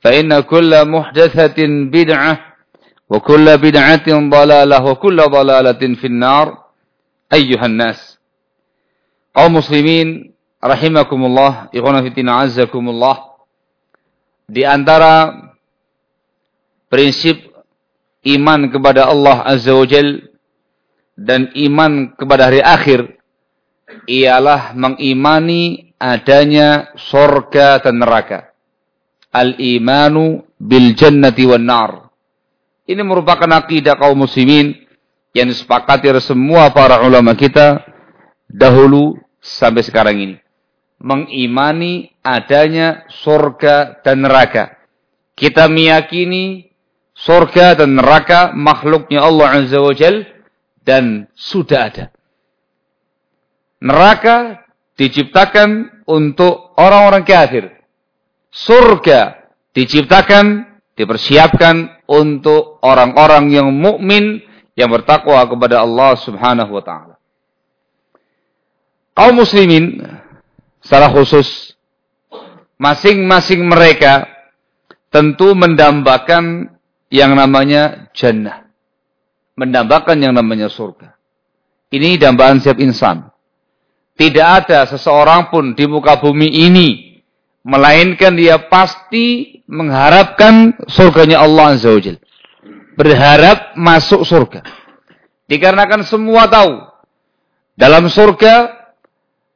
فإن كل محدثة بدعة وكل بدعة ضلالة وكل ضلالة في النار أيها الناس kaum muslimin rahimakumullah ikhwan fitina azzakumullah di antara prinsip iman kepada Allah azza wajal dan iman kepada hari akhir ialah mengimani adanya sorga dan neraka al-imanu bil jannati wan nar. Ini merupakan akidah kaum muslimin yang disepakati oleh semua para ulama kita dahulu sampai sekarang ini. Mengimani adanya surga dan neraka. Kita meyakini surga dan neraka makhluknya Allah Azza wa Jal dan sudah ada. Neraka diciptakan untuk orang-orang kafir surga diciptakan, dipersiapkan untuk orang-orang yang mukmin yang bertakwa kepada Allah Subhanahu wa taala. Kaum muslimin secara khusus masing-masing mereka tentu mendambakan yang namanya jannah. Mendambakan yang namanya surga. Ini dambaan setiap insan. Tidak ada seseorang pun di muka bumi ini Melainkan dia pasti mengharapkan surganya Allah Azza wa Berharap masuk surga. Dikarenakan semua tahu. Dalam surga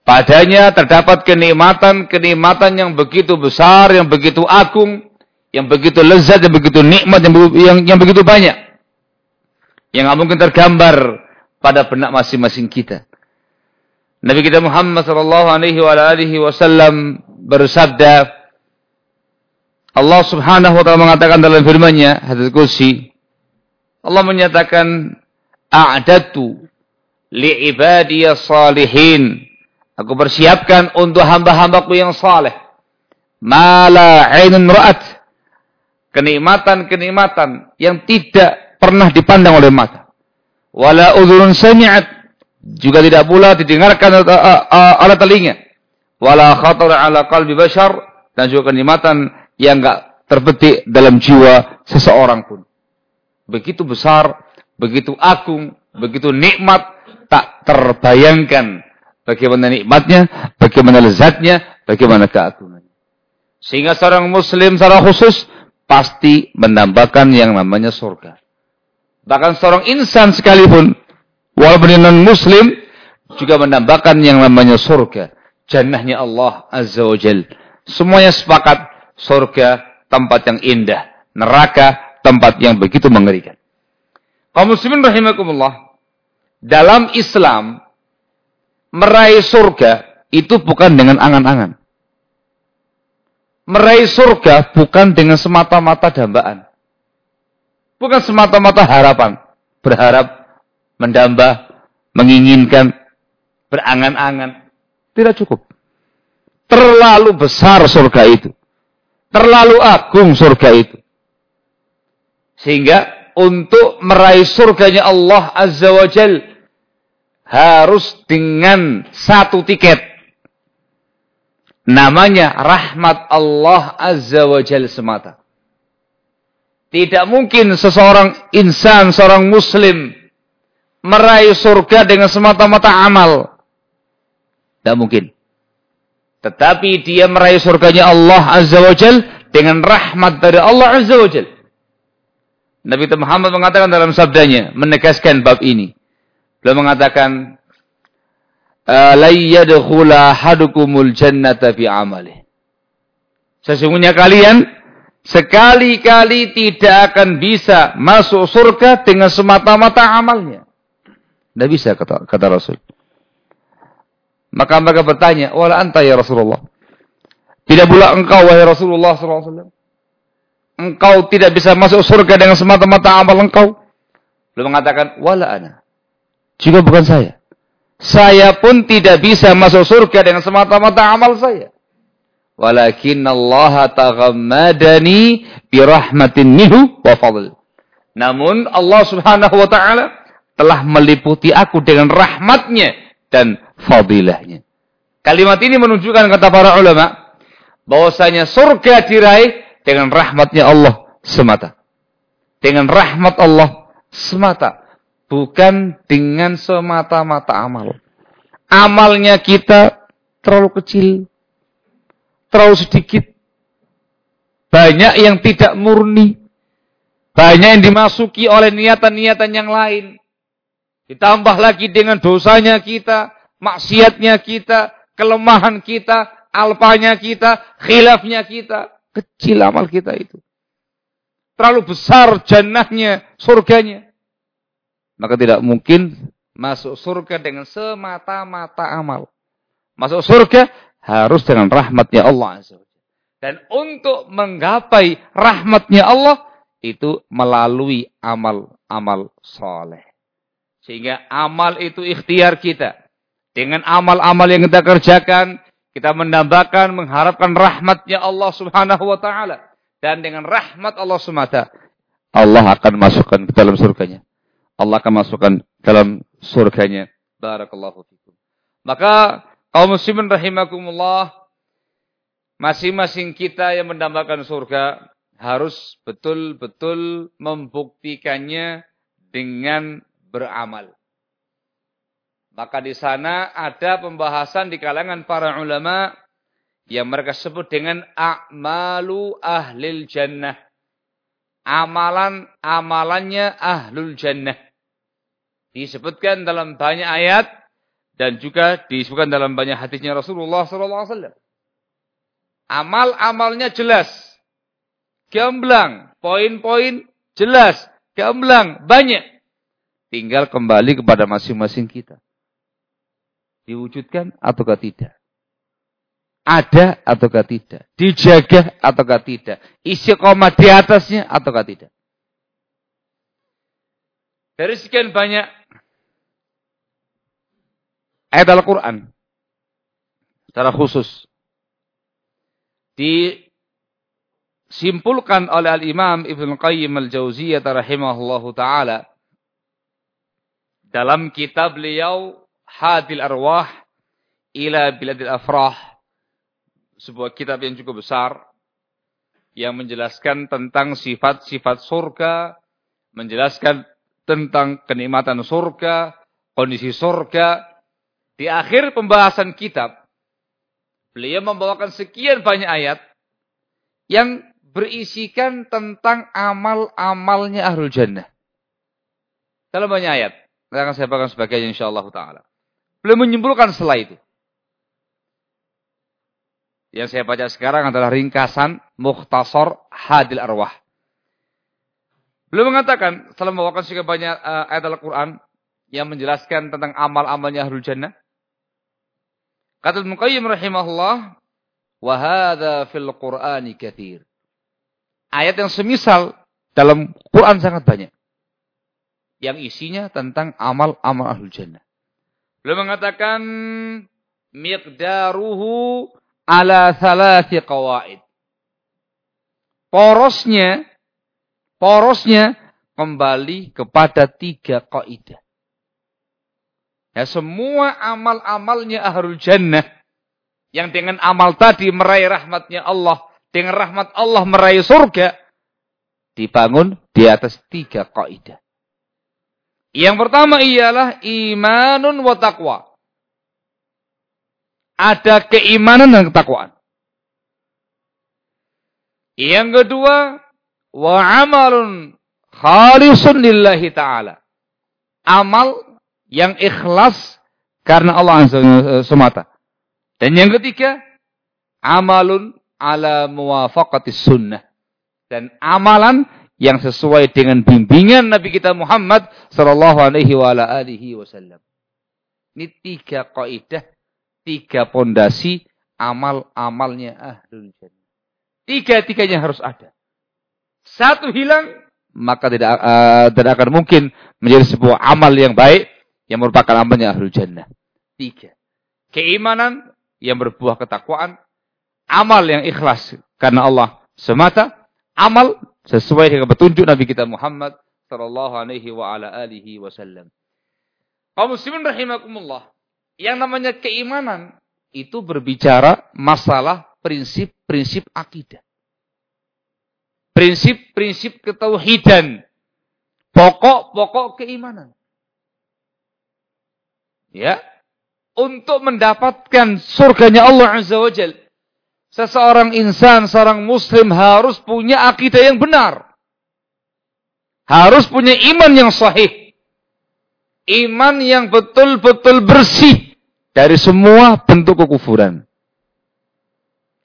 padanya terdapat kenikmatan-kenikmatan yang begitu besar, yang begitu agung, yang begitu lezat, yang begitu nikmat, yang, yang, yang begitu banyak. Yang nggak mungkin tergambar pada benak masing-masing kita. Nabi kita Muhammad sallallahu alaihi wasallam bersabda Allah Subhanahu wa taala mengatakan dalam firman-Nya hadis kursi Allah menyatakan a'datu li ibadiyas salihin. Aku persiapkan untuk hamba-hambaku yang saleh. Mala ainun ra'at. Kenikmatan-kenikmatan yang tidak pernah dipandang oleh mata. Wala udhurun sami'at. Juga tidak pula didengarkan oleh telinga. Wala khatar ala qalbi bashar dan juga kenikmatan yang enggak terbetik dalam jiwa seseorang pun. Begitu besar, begitu agung, begitu nikmat tak terbayangkan bagaimana nikmatnya, bagaimana lezatnya, bagaimana keagungannya. Sehingga seorang muslim secara khusus pasti menambahkan yang namanya surga. Bahkan seorang insan sekalipun Walaupun non muslim juga menambahkan yang namanya surga. Jannahnya Allah Azza wa Jal. Semuanya sepakat surga tempat yang indah. Neraka tempat yang begitu mengerikan. Kaum muslimin rahimakumullah. Dalam Islam meraih surga itu bukan dengan angan-angan. Meraih surga bukan dengan semata-mata dambaan. Bukan semata-mata harapan. Berharap, mendamba, menginginkan, berangan-angan. Tidak cukup. Terlalu besar surga itu. Terlalu agung surga itu. Sehingga untuk meraih surganya Allah Azza wa Jal harus dengan satu tiket. Namanya rahmat Allah Azza wa Jal semata. Tidak mungkin seseorang insan, seorang muslim meraih surga dengan semata-mata amal. Tidak mungkin. Tetapi dia meraih surganya Allah Azza wa Jal dengan rahmat dari Allah Azza wa Jal. Nabi Muhammad mengatakan dalam sabdanya, menegaskan bab ini. Beliau mengatakan, La yadkhula hadukumul jannata fi amali. Sesungguhnya kalian sekali-kali tidak akan bisa masuk surga dengan semata-mata amalnya. Tidak bisa kata, kata Rasul. Maka mereka bertanya, wala anta ya Rasulullah. Tidak pula engkau wahai Rasulullah SAW. Engkau tidak bisa masuk surga dengan semata-mata amal engkau. Belum mengatakan, wala ana. Juga bukan saya. Saya pun tidak bisa masuk surga dengan semata-mata amal saya. Walakin Allah taghammadani birahmatin minhu wa fadl. Namun Allah subhanahu wa ta'ala telah meliputi aku dengan rahmatnya dan fadilahnya. Kalimat ini menunjukkan kata para ulama bahwasanya surga diraih dengan rahmatnya Allah semata. Dengan rahmat Allah semata. Bukan dengan semata-mata amal. Amalnya kita terlalu kecil. Terlalu sedikit. Banyak yang tidak murni. Banyak yang dimasuki oleh niatan-niatan yang lain. Ditambah lagi dengan dosanya kita, maksiatnya kita, kelemahan kita, alpanya kita, khilafnya kita. Kecil amal kita itu. Terlalu besar jannahnya, surganya. Maka tidak mungkin masuk surga dengan semata-mata amal. Masuk surga harus dengan rahmatnya Allah Dan untuk menggapai rahmatnya Allah, itu melalui amal-amal soleh. Sehingga amal itu ikhtiar kita. Dengan amal-amal yang kita kerjakan, kita menambahkan, mengharapkan rahmatnya Allah subhanahu wa ta'ala. Dan dengan rahmat Allah semata, Allah akan masukkan ke dalam surganya. Allah akan masukkan dalam surganya. Barakallahu fikum. Maka kaum muslimin rahimakumullah, masing-masing kita yang mendambakan surga harus betul-betul membuktikannya dengan beramal. Maka di sana ada pembahasan di kalangan para ulama yang mereka sebut dengan a'malu ahlil jannah. Amalan amalannya ahlul jannah. Disebutkan dalam banyak ayat dan juga disebutkan dalam banyak hadisnya Rasulullah SAW. Amal-amalnya jelas, gamblang, poin-poin jelas, gamblang, banyak. Tinggal kembali kepada masing-masing kita. Diwujudkan ataukah tidak? Ada ataukah tidak? Dijaga ataukah tidak? Isi koma di atasnya ataukah tidak? Dari sekian banyak ayat Al-Quran. Secara khusus. Disimpulkan oleh Al-Imam Ibn Qayyim Al-Jauziyah rahimahullahu ta'ala dalam kitab beliau Hadil Arwah ila Biladil Afrah sebuah kitab yang cukup besar yang menjelaskan tentang sifat-sifat surga, menjelaskan tentang kenikmatan surga, kondisi surga. Di akhir pembahasan kitab, beliau membawakan sekian banyak ayat yang berisikan tentang amal-amalnya ahlul jannah. Dalam banyak ayat. Nanti akan saya sebagainya insyaallah taala. Belum menyimpulkan setelah itu. Yang saya baca sekarang adalah ringkasan Mukhtasar Hadil Arwah. Belum mengatakan setelah membawakan sekian banyak uh, ayat Al-Quran yang menjelaskan tentang amal-amalnya Ahlul Jannah. Kata Ibnu Qayyim rahimahullah, "Wa hadza fil Qur'ani katsir." Ayat yang semisal dalam Quran sangat banyak. Yang isinya tentang amal-amal ahlul jannah. Beliau mengatakan miqdaruhu ala thalathi qawaid. Porosnya porosnya kembali kepada tiga kaidah. Ya, semua amal-amalnya ahlul jannah. Yang dengan amal tadi meraih rahmatnya Allah. Dengan rahmat Allah meraih surga. Dibangun di atas tiga kaidah. Yang pertama ialah imanun wa taqwa. Ada keimanan dan ketakwaan. Yang kedua, wa amalun khalisun lillahi ta'ala. Amal yang ikhlas karena Allah semata. Dan yang ketiga, amalun ala muwafaqati sunnah. Dan amalan yang sesuai dengan bimbingan Nabi kita Muhammad sallallahu alaihi wasallam. Ini tiga kaidah, tiga pondasi amal-amalnya ahlul jannah. Tiga-tiganya harus ada. Satu hilang, maka tidak uh, tidak akan mungkin menjadi sebuah amal yang baik yang merupakan amalnya ahlul jannah. Tiga. Keimanan yang berbuah ketakwaan. Amal yang ikhlas karena Allah semata. Amal sesuai dengan petunjuk Nabi kita Muhammad sallallahu alaihi wa ala alihi wasallam. Kaum muslimin rahimakumullah. Yang namanya keimanan itu berbicara masalah prinsip-prinsip akidah. Prinsip-prinsip ketauhidan. Pokok-pokok keimanan. Ya. Untuk mendapatkan surganya Allah Azza wa Jal. Seseorang insan, seorang muslim harus punya akidah yang benar. Harus punya iman yang sahih. Iman yang betul-betul bersih dari semua bentuk kekufuran.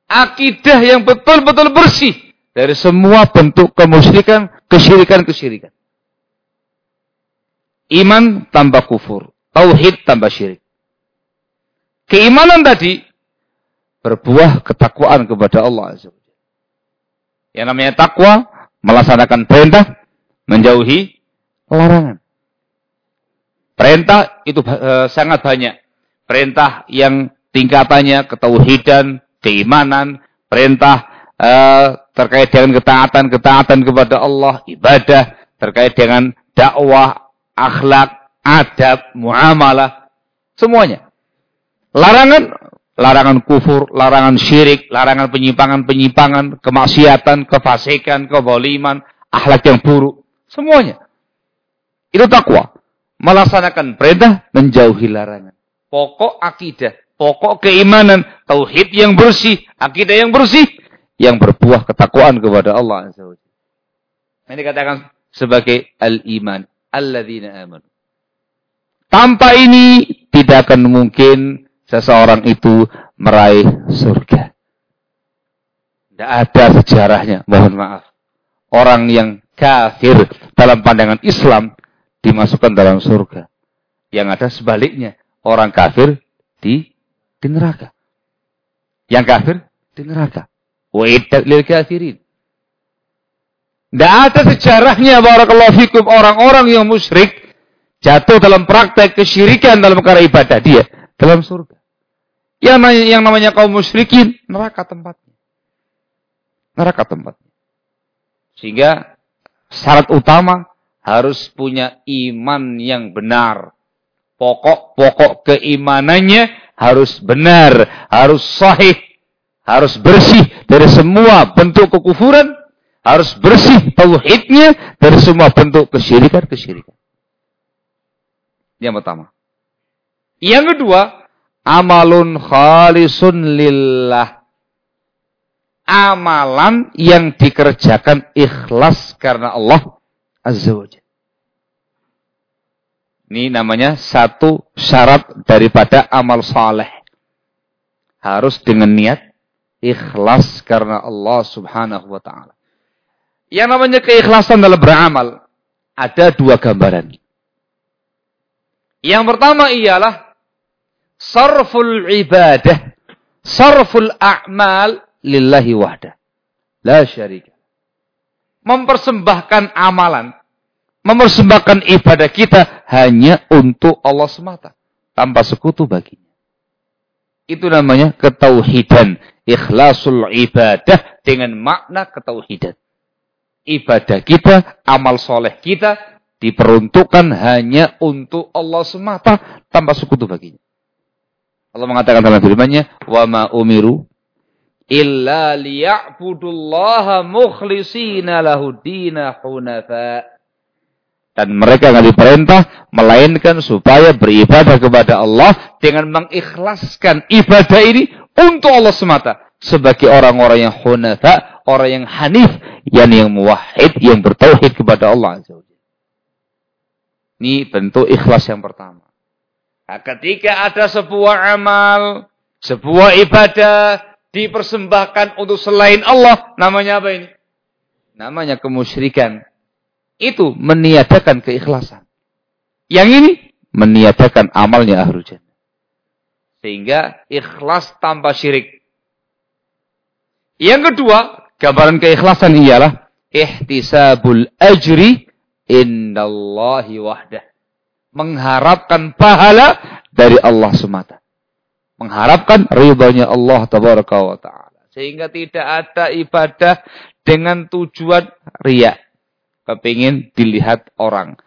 Akidah yang betul-betul bersih dari semua bentuk kemusyrikan, kesyirikan-kesyirikan. Iman tambah kufur. Tauhid tambah syirik. Keimanan tadi berbuah ketakwaan kepada Allah Yang namanya takwa melaksanakan perintah, menjauhi larangan. Perintah itu e, sangat banyak. Perintah yang tingkatannya ketauhidan, keimanan, perintah e, terkait dengan ketaatan-ketaatan kepada Allah, ibadah, terkait dengan dakwah, akhlak, adab, muamalah, semuanya. Larangan, larangan kufur, larangan syirik, larangan penyimpangan-penyimpangan, kemaksiatan, kefasikan, keboliman, akhlak yang buruk, semuanya. Itu takwa. Melaksanakan perintah, menjauhi larangan. Pokok akidah, pokok keimanan, tauhid yang bersih, akidah yang bersih, yang berbuah ketakwaan kepada Allah Ini dikatakan sebagai al-iman. Alladzina amanu. Tanpa ini tidak akan mungkin seseorang itu meraih surga. Tidak ada sejarahnya, mohon maaf. Orang yang kafir dalam pandangan Islam dimasukkan dalam surga. Yang ada sebaliknya, orang kafir di di neraka. Yang kafir di neraka. Wa'idat lil kafirin. Tidak ada sejarahnya barakallahu fikum orang-orang yang musyrik jatuh dalam praktek kesyirikan dalam perkara ibadah dia dalam surga. Yang namanya, yang namanya kaum musyrikin neraka tempatnya. Neraka tempatnya. Sehingga syarat utama harus punya iman yang benar. Pokok-pokok keimanannya harus benar, harus sahih, harus bersih dari semua bentuk kekufuran, harus bersih tauhidnya dari semua bentuk kesyirikan-kesyirikan. Yang pertama. Yang kedua, amalun khalisun lillah. Amalan yang dikerjakan ikhlas karena Allah Azza wa Ini namanya satu syarat daripada amal saleh. Harus dengan niat ikhlas karena Allah Subhanahu wa taala. Yang namanya keikhlasan dalam beramal ada dua gambaran. Yang pertama ialah sarful ibadah, sarful a'mal lillahi wahdah. La syarika. Mempersembahkan amalan, mempersembahkan ibadah kita hanya untuk Allah semata, tanpa sekutu baginya. Itu namanya ketauhidan, ikhlasul ibadah dengan makna ketauhidan. Ibadah kita, amal soleh kita diperuntukkan hanya untuk Allah semata tanpa sekutu baginya. Allah mengatakan dalam firman-Nya, "Wa ma umiru illa liya'budullaha mukhlishina lahu hunafa." Dan mereka akan diperintah melainkan supaya beribadah kepada Allah dengan mengikhlaskan ibadah ini untuk Allah semata sebagai orang-orang yang hunafa, orang yang hanif, yang yang muwahhid, yang bertauhid kepada Allah Ini bentuk ikhlas yang pertama. Nah, ketika ada sebuah amal, sebuah ibadah dipersembahkan untuk selain Allah, namanya apa ini? Namanya kemusyrikan. Itu meniadakan keikhlasan. Yang ini meniadakan amalnya ahlu jannah. Sehingga ikhlas tanpa syirik. Yang kedua, gambaran keikhlasan ialah ihtisabul ajri indallahi wahdah mengharapkan pahala dari Allah semata. Mengharapkan ridhonya Allah tabaraka wa taala. Sehingga tidak ada ibadah dengan tujuan riak. Kepingin dilihat orang.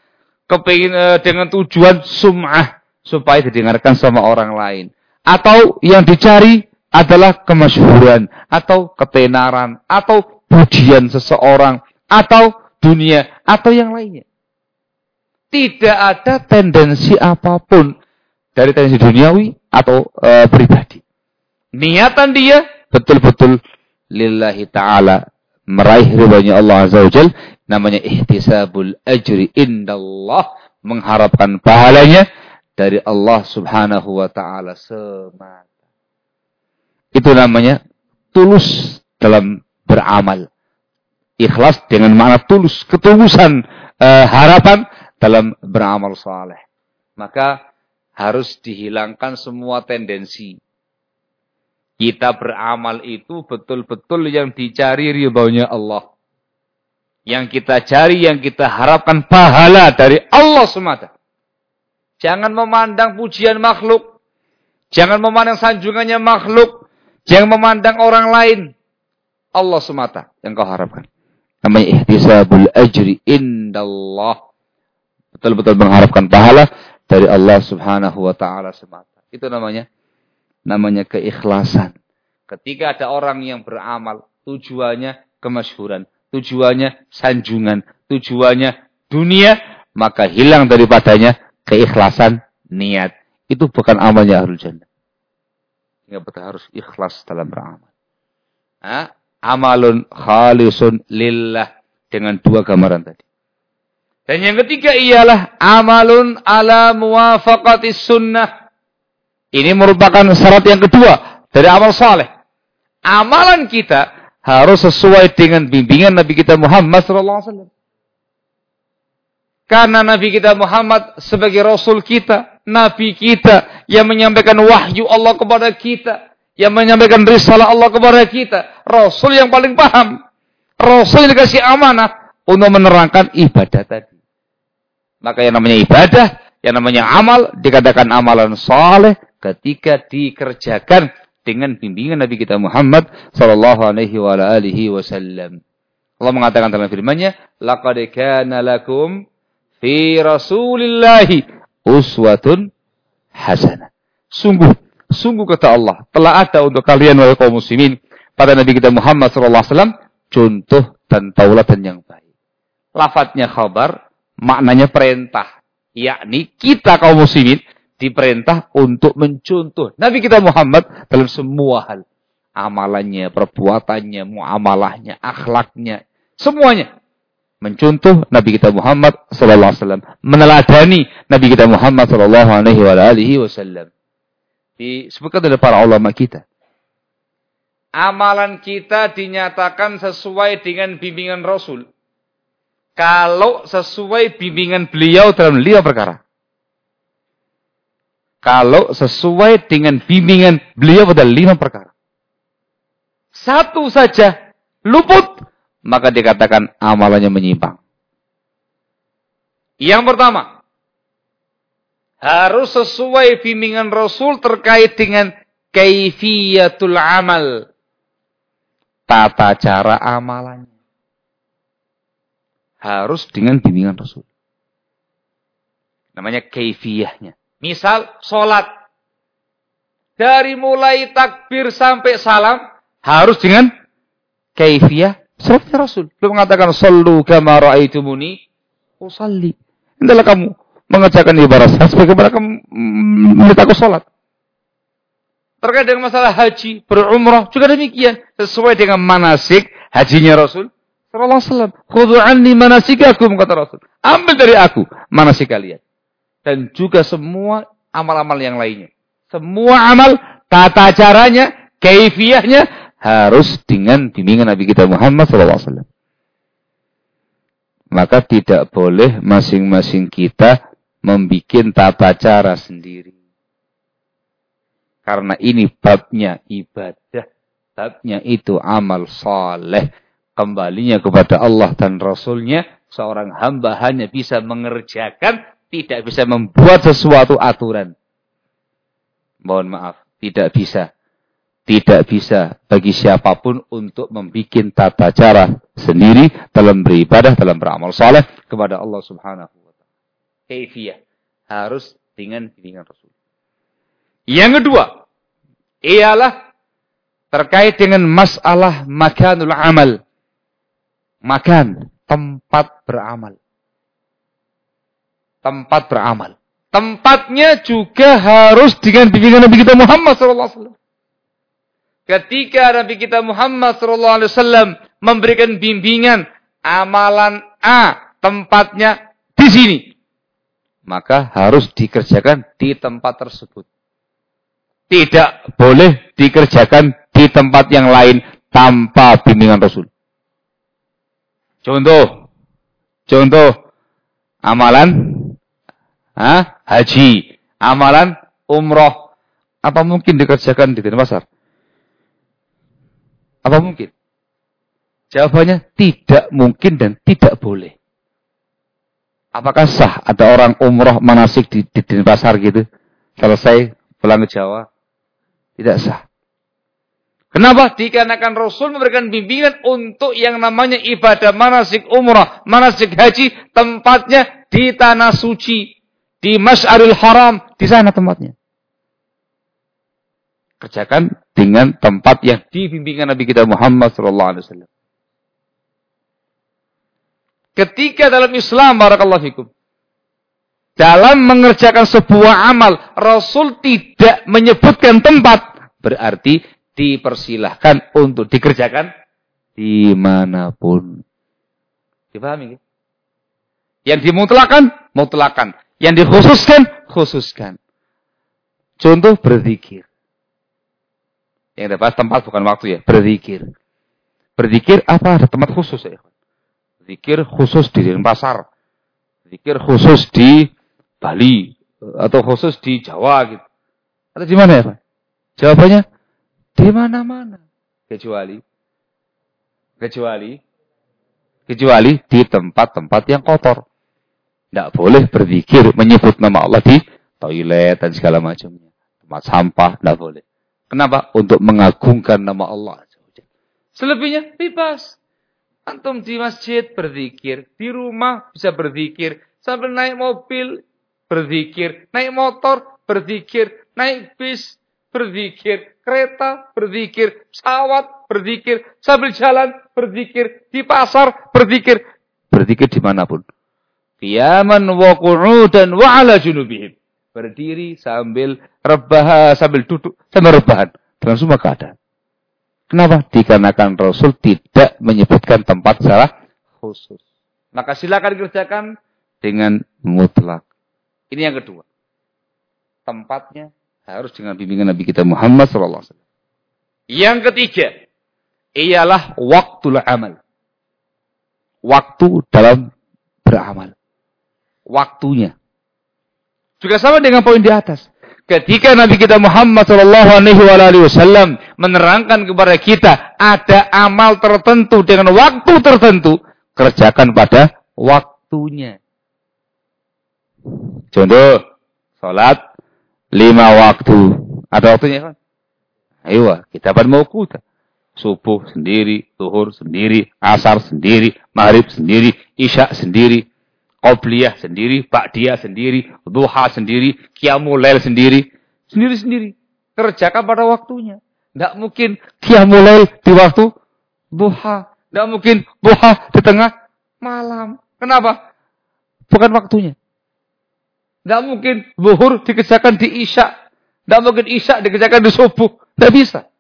Kepingin uh, dengan tujuan sum'ah. Supaya didengarkan sama orang lain. Atau yang dicari adalah kemasyhuran. Atau ketenaran. Atau pujian seseorang. Atau dunia. Atau yang lainnya. Tidak ada tendensi apa pun dari tendensi duniawi atau e, pribadi. Niatan dia betul-betul lillahi ta'ala meraih ridhonya Allah Azza wa Jal namanya ihtisabul ajri indallah mengharapkan pahalanya dari Allah Subhanahu wa taala semata. Itu namanya tulus dalam beramal. Ikhlas dengan makna tulus, ketulusan uh, harapan dalam beramal saleh. Maka harus dihilangkan semua tendensi. Kita beramal itu betul-betul yang dicari ridhonya Allah. Yang kita cari, yang kita harapkan pahala dari Allah semata. Jangan memandang pujian makhluk. Jangan memandang sanjungannya makhluk. Jangan memandang orang lain. Allah semata yang kau harapkan. Namanya ihtisabul ajri indallah betul-betul mengharapkan pahala dari Allah Subhanahu wa taala semata. Itu namanya namanya keikhlasan. Ketika ada orang yang beramal, tujuannya kemasyhuran, tujuannya sanjungan, tujuannya dunia, maka hilang daripadanya keikhlasan niat. Itu bukan amalnya ahlul jannah. Sehingga betul harus ikhlas dalam beramal. Ha? Amalun khalisun lillah dengan dua gambaran tadi. Dan yang ketiga ialah amalun ala muwafaqatis sunnah. Ini merupakan syarat yang kedua dari amal saleh. Amalan kita harus sesuai dengan bimbingan Nabi kita Muhammad SAW. Karena Nabi kita Muhammad sebagai Rasul kita, Nabi kita yang menyampaikan wahyu Allah kepada kita, yang menyampaikan risalah Allah kepada kita, Rasul yang paling paham, Rasul yang dikasih amanah untuk menerangkan ibadah tadi. Maka yang namanya ibadah, yang namanya amal, dikatakan amalan saleh ketika dikerjakan dengan bimbingan Nabi kita Muhammad sallallahu alaihi wa alihi wasallam. Allah mengatakan dalam firman-Nya, "Laqad kana lakum fi Rasulillahi uswatun hasanah." Sungguh, sungguh kata Allah, telah ada untuk kalian wahai kaum muslimin pada Nabi kita Muhammad sallallahu alaihi wasallam contoh dan taulatan yang baik. Lafadznya khabar, maknanya perintah. Yakni kita kaum muslimin diperintah untuk mencontoh Nabi kita Muhammad dalam semua hal. Amalannya, perbuatannya, muamalahnya, akhlaknya, semuanya. Mencontoh Nabi kita Muhammad wasallam, meneladani Nabi kita Muhammad sallallahu alaihi wasallam. Disebutkan oleh para ulama kita. Amalan kita dinyatakan sesuai dengan bimbingan Rasul kalau sesuai bimbingan beliau dalam lima perkara. Kalau sesuai dengan bimbingan beliau pada lima perkara. Satu saja luput, maka dikatakan amalannya menyimpang. Yang pertama, harus sesuai bimbingan Rasul terkait dengan kaifiyatul amal. Tata cara amalannya. Harus dengan bimbingan Rasul. Namanya kaifiyahnya. Misal sholat. Dari mulai takbir sampai salam. Harus dengan kaifiyah sholatnya Rasul. Belum mengatakan sallu kama ra'aitumuni usalli. Hendaklah kamu mengerjakan ibadah sebagaimana kamu melihat aku sholat. Terkait dengan masalah haji, berumrah juga demikian sesuai dengan manasik hajinya Rasul sallallahu alaihi wasallam. Khudhu anni manasikakum kata Rasul. Ambil dari aku manasik kalian. Dan juga semua amal-amal yang lainnya. Semua amal, tata caranya, keifiyahnya harus dengan bimbingan Nabi kita Muhammad sallallahu alaihi wasallam. Maka tidak boleh masing-masing kita membuat tata cara sendiri. Karena ini babnya ibadah. Babnya itu amal soleh. Kembalinya kepada Allah dan Rasulnya. Seorang hamba hanya bisa mengerjakan. Tidak bisa membuat sesuatu aturan. Mohon maaf. Tidak bisa. Tidak bisa bagi siapa pun untuk membuat tata cara sendiri dalam beribadah, dalam beramal soleh kepada Allah subhanahu wa ta'ala. Harus dengan bimbingan Rasul. Yang kedua, ialah terkait dengan masalah makanul amal. Makan, tempat beramal. Tempat beramal. Tempatnya juga harus dengan bimbingan Nabi kita Muhammad SAW. Ketika Nabi kita Muhammad SAW memberikan bimbingan amalan A, tempatnya di sini. Maka harus dikerjakan di tempat tersebut tidak boleh dikerjakan di tempat yang lain tanpa bimbingan Rasul. Contoh, contoh amalan ha, haji, amalan umroh, apa mungkin dikerjakan di pasar? Apa mungkin? Jawabannya tidak mungkin dan tidak boleh. Apakah sah ada orang umroh manasik di, di, di pasar gitu? Selesai pulang ke Jawa, tidak sah. Kenapa? Dikarenakan Rasul memberikan bimbingan untuk yang namanya ibadah manasik umrah, manasik haji, tempatnya di tanah suci, di Mas'aril Haram, di sana tempatnya. Kerjakan dengan tempat yang dibimbingkan Nabi kita Muhammad sallallahu alaihi wasallam. Ketika dalam Islam barakallahu fikum dalam mengerjakan sebuah amal, Rasul tidak menyebutkan tempat. Berarti dipersilahkan untuk dikerjakan di mana pun. Dipahami? Yang dimutlakan, mutlakan. Yang dikhususkan, khususkan. Contoh berzikir. Yang dapat tempat bukan waktu ya, berzikir. Berzikir apa ada tempat khusus ya? Zikir khusus di pasar. Zikir khusus di Bali atau khusus di Jawa gitu. Atau di mana ya Pak? Jawabannya di mana-mana. Kecuali kecuali kecuali di tempat-tempat yang kotor. Tidak boleh berzikir menyebut nama Allah di toilet dan segala macamnya. Tempat sampah tidak boleh. Kenapa? Untuk mengagungkan nama Allah. Selebihnya bebas. Antum di masjid berzikir, di rumah bisa berzikir, sambil naik mobil berzikir, naik motor, berzikir, naik bis, berzikir, kereta, berzikir, pesawat, berzikir, sambil jalan, berzikir, di pasar, berzikir, berzikir di mana pun. Qiyaman wa qu'udan wa ala junubihim. Berdiri sambil rebahan, sambil duduk, sambil rebahan. Dalam semua keadaan. Kenapa? Dikarenakan Rasul tidak menyebutkan tempat salah khusus. Maka silakan dikerjakan dengan mutlak. Ini yang kedua. Tempatnya harus dengan bimbingan Nabi kita Muhammad wasallam. Yang ketiga ialah waktu amal. Waktu dalam beramal. Waktunya. Juga sama dengan poin di atas. ketika Nabi kita Muhammad Shallallahu Alaihi Wasallam menerangkan kepada kita ada amal tertentu dengan waktu tertentu, kerjakan pada waktunya. Contoh, sholat lima waktu. Ada waktunya kan? Ayo, kita pada mau kuda. Subuh sendiri, zuhur sendiri, asar sendiri, maghrib sendiri, isya sendiri, Qobliyah sendiri, Ba'diyah sendiri, Duha sendiri, Qiyamulail sendiri. Sendiri-sendiri. Kerjakan pada waktunya. Tidak mungkin Qiyamulail di waktu Duha. Tidak mungkin Duha di tengah malam. Kenapa? Bukan waktunya. Tidak mungkin Zuhur dikerjakan di Isya. Tidak mungkin Isya dikerjakan di subuh. Tidak bisa.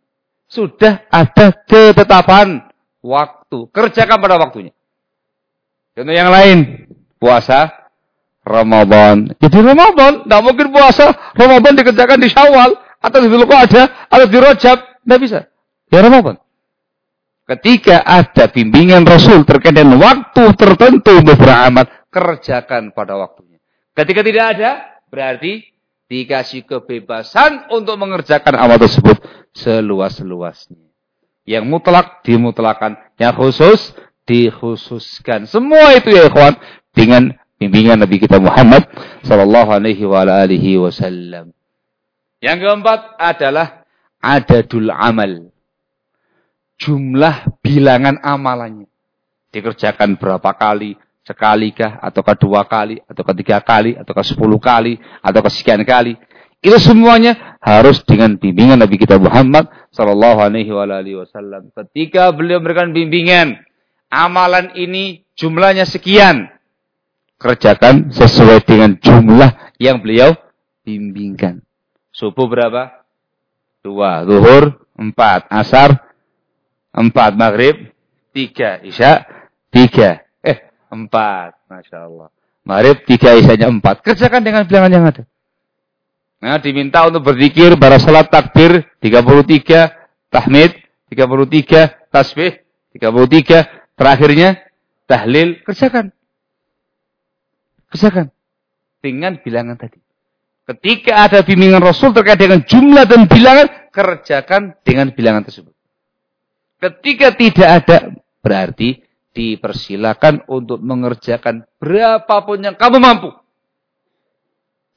Sudah ada ketetapan waktu. Kerjakan pada waktunya. Contoh yang lain puasa Ramadan. Jadi Ramadan, tidak mungkin puasa Ramadan dikerjakan di Syawal atau di Dzulqa'dah atau di Rajab, tidak bisa. Ya Ramadan. Ketika ada bimbingan Rasul terkait dengan waktu tertentu beramal, kerjakan pada waktunya. Ketika tidak ada, berarti dikasih kebebasan untuk mengerjakan amal tersebut seluas-luasnya. Yang mutlak dimutlakan, yang khusus dikhususkan. Semua itu ya ikhwan dengan bimbingan Nabi kita Muhammad sallallahu alaihi wa alihi wasallam. Yang keempat adalah adadul amal. Jumlah bilangan amalannya. Dikerjakan berapa kali, sekalikah, ataukah dua kali, ataukah tiga kali, ataukah sepuluh kali, ataukah sekian kali. Itu semuanya harus dengan bimbingan Nabi kita Muhammad Sallallahu Alaihi Wasallam. Ketika beliau memberikan bimbingan, amalan ini jumlahnya sekian, kerjakan sesuai dengan jumlah yang beliau bimbingkan. Subuh berapa? Dua. Zuhur, empat. Asar, empat. Maghrib, tiga. Isya, tiga. Empat. Masya Allah. Maghrib, tiga. Isyanya empat. Kerjakan dengan bilangan yang ada. Nah, diminta untuk berzikir pada salat takbir 33, tahmid 33, tasbih 33, terakhirnya tahlil kerjakan. Kerjakan. Dengan bilangan tadi. Ketika ada bimbingan Rasul terkait dengan jumlah dan bilangan, kerjakan dengan bilangan tersebut. Ketika tidak ada, berarti dipersilakan untuk mengerjakan berapapun yang kamu mampu.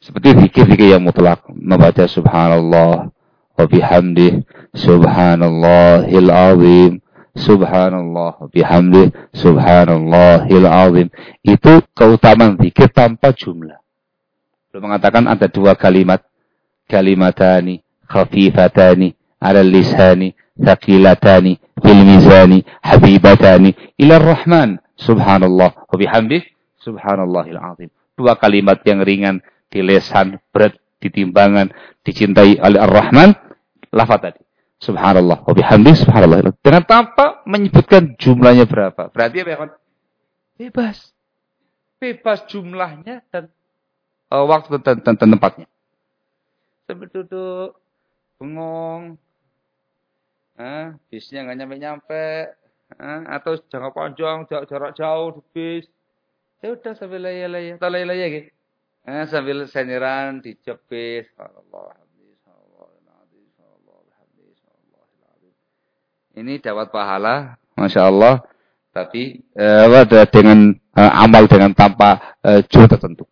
Seperti zikir-zikir yang mutlak. Membaca subhanallah wa bihamdih subhanallahil azim subhanallah bihamdi subhanallahil azim. Itu keutamaan zikir tanpa jumlah. Belum mengatakan ada dua kalimat. Kalimatani khafifatani ala lisani thaqilatani fil mizani habibatani ila rahman subhanallah wa bihamdi subhanallahil azim. Dua kalimat yang ringan di lesan, berat di timbangan, dicintai oleh Ar-Rahman, lafaz tadi. Subhanallah. Wa bihamdi subhanallah. Dengan tanpa menyebutkan jumlahnya berapa. Berarti apa ya kan? Bebas. Bebas jumlahnya dan uh, waktu dan, dan, dan tempatnya. Sambil duduk, bengong, eh, bisnya nggak nyampe-nyampe, eh, atau jangka panjang, jarak, jarak jauh di bis. Ya udah sambil laya-laya, atau laya-laya gitu. Eh, sambil seniran di. Allah. Ini dapat pahala, masya Allah. Tapi eh, dengan eh, amal dengan tanpa eh, jumlah tertentu.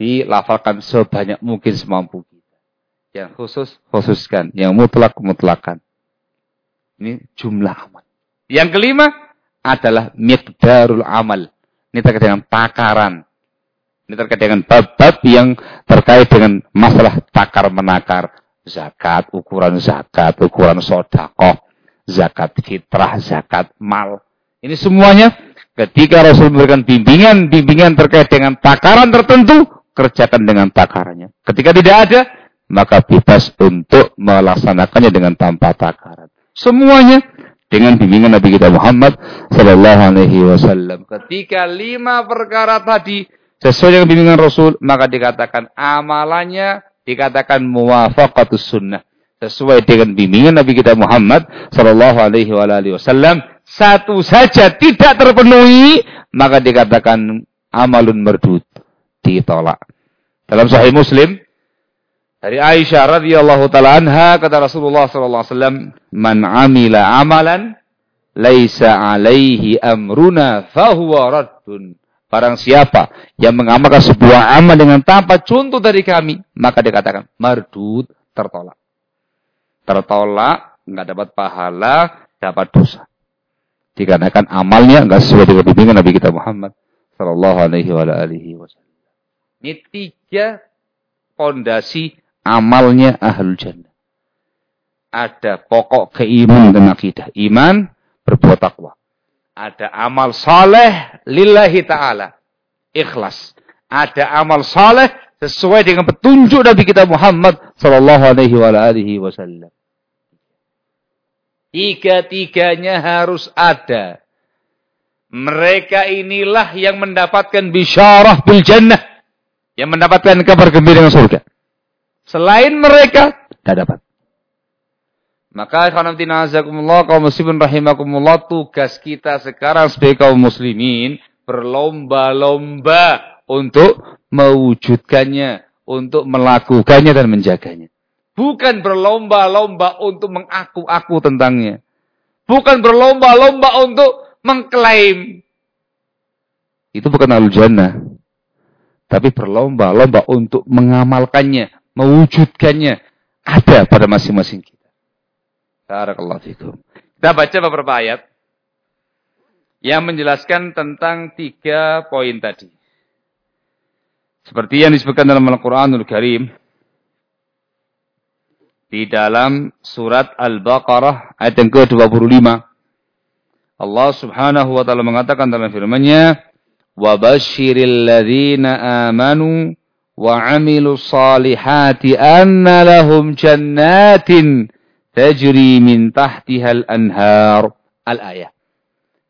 Dilafalkan sebanyak mungkin semampu kita. Yang khusus, khususkan. Yang mutlak, mutlakan. Ini jumlah amal. Yang kelima adalah miqdarul amal. Ini terkait dengan takaran. Ini terkait dengan bab-bab yang terkait dengan masalah takar menakar. Zakat, ukuran zakat, ukuran sodakoh zakat fitrah, zakat mal. Ini semuanya ketika Rasul memberikan bimbingan-bimbingan terkait dengan takaran tertentu, kerjakan dengan takarannya. Ketika tidak ada, maka bebas untuk melaksanakannya dengan tanpa takaran. Semuanya dengan bimbingan Nabi kita Muhammad Sallallahu Alaihi Wasallam. Ketika lima perkara tadi sesuai dengan bimbingan Rasul, maka dikatakan amalannya dikatakan muwafaqatus sunnah sesuai dengan bimbingan Nabi kita Muhammad Shallallahu Alaihi Wasallam satu saja tidak terpenuhi maka dikatakan amalun merdut ditolak dalam Sahih Muslim Dari Aisyah radhiyallahu taala anha kata Rasulullah sallallahu alaihi wasallam, "Man 'amila amalan laisa 'alaihi amruna fahuwa raddun." Barang siapa yang mengamalkan sebuah amal dengan tanpa contoh dari kami, maka dikatakan mardud, tertolak. Tertolak, enggak dapat pahala, dapat dosa. Dikarenakan amalnya enggak sesuai dengan bimbingan Nabi kita Muhammad sallallahu alaihi wasallam. Ini tiga pondasi amalnya ahlul jannah. Ada pokok keimanan dan akidah. Iman, berbuat takwa. Ada amal saleh lillahi ta'ala. Ikhlas. Ada amal saleh sesuai dengan petunjuk Nabi kita Muhammad sallallahu alaihi wasallam. Tiga-tiganya harus ada. Mereka inilah yang mendapatkan bisyarah bil jannah. Yang mendapatkan kabar gembira dengan surga. Selain mereka, tidak dapat. Maka khanatina azakumullah kaum muslimin rahimakumullah tugas kita sekarang sebagai kaum muslimin berlomba-lomba untuk mewujudkannya, untuk melakukannya dan menjaganya. Bukan berlomba-lomba untuk mengaku-aku tentangnya. Bukan berlomba-lomba untuk mengklaim. Itu bukan al jannah. Tapi berlomba-lomba untuk mengamalkannya, mewujudkannya ada pada masing-masing kita. Barakallahu fikum. Kita baca beberapa ayat yang menjelaskan tentang tiga poin tadi. Seperti yang disebutkan dalam Al-Quranul Karim. Di dalam surat Al-Baqarah ayat yang ke-25. Allah subhanahu wa ta'ala mengatakan dalam firman-Nya, وَبَشِّرِ الَّذِينَ آمَنُوا وعملوا الصالحات أن لهم جنات تجري من تحتها الأنهار الآية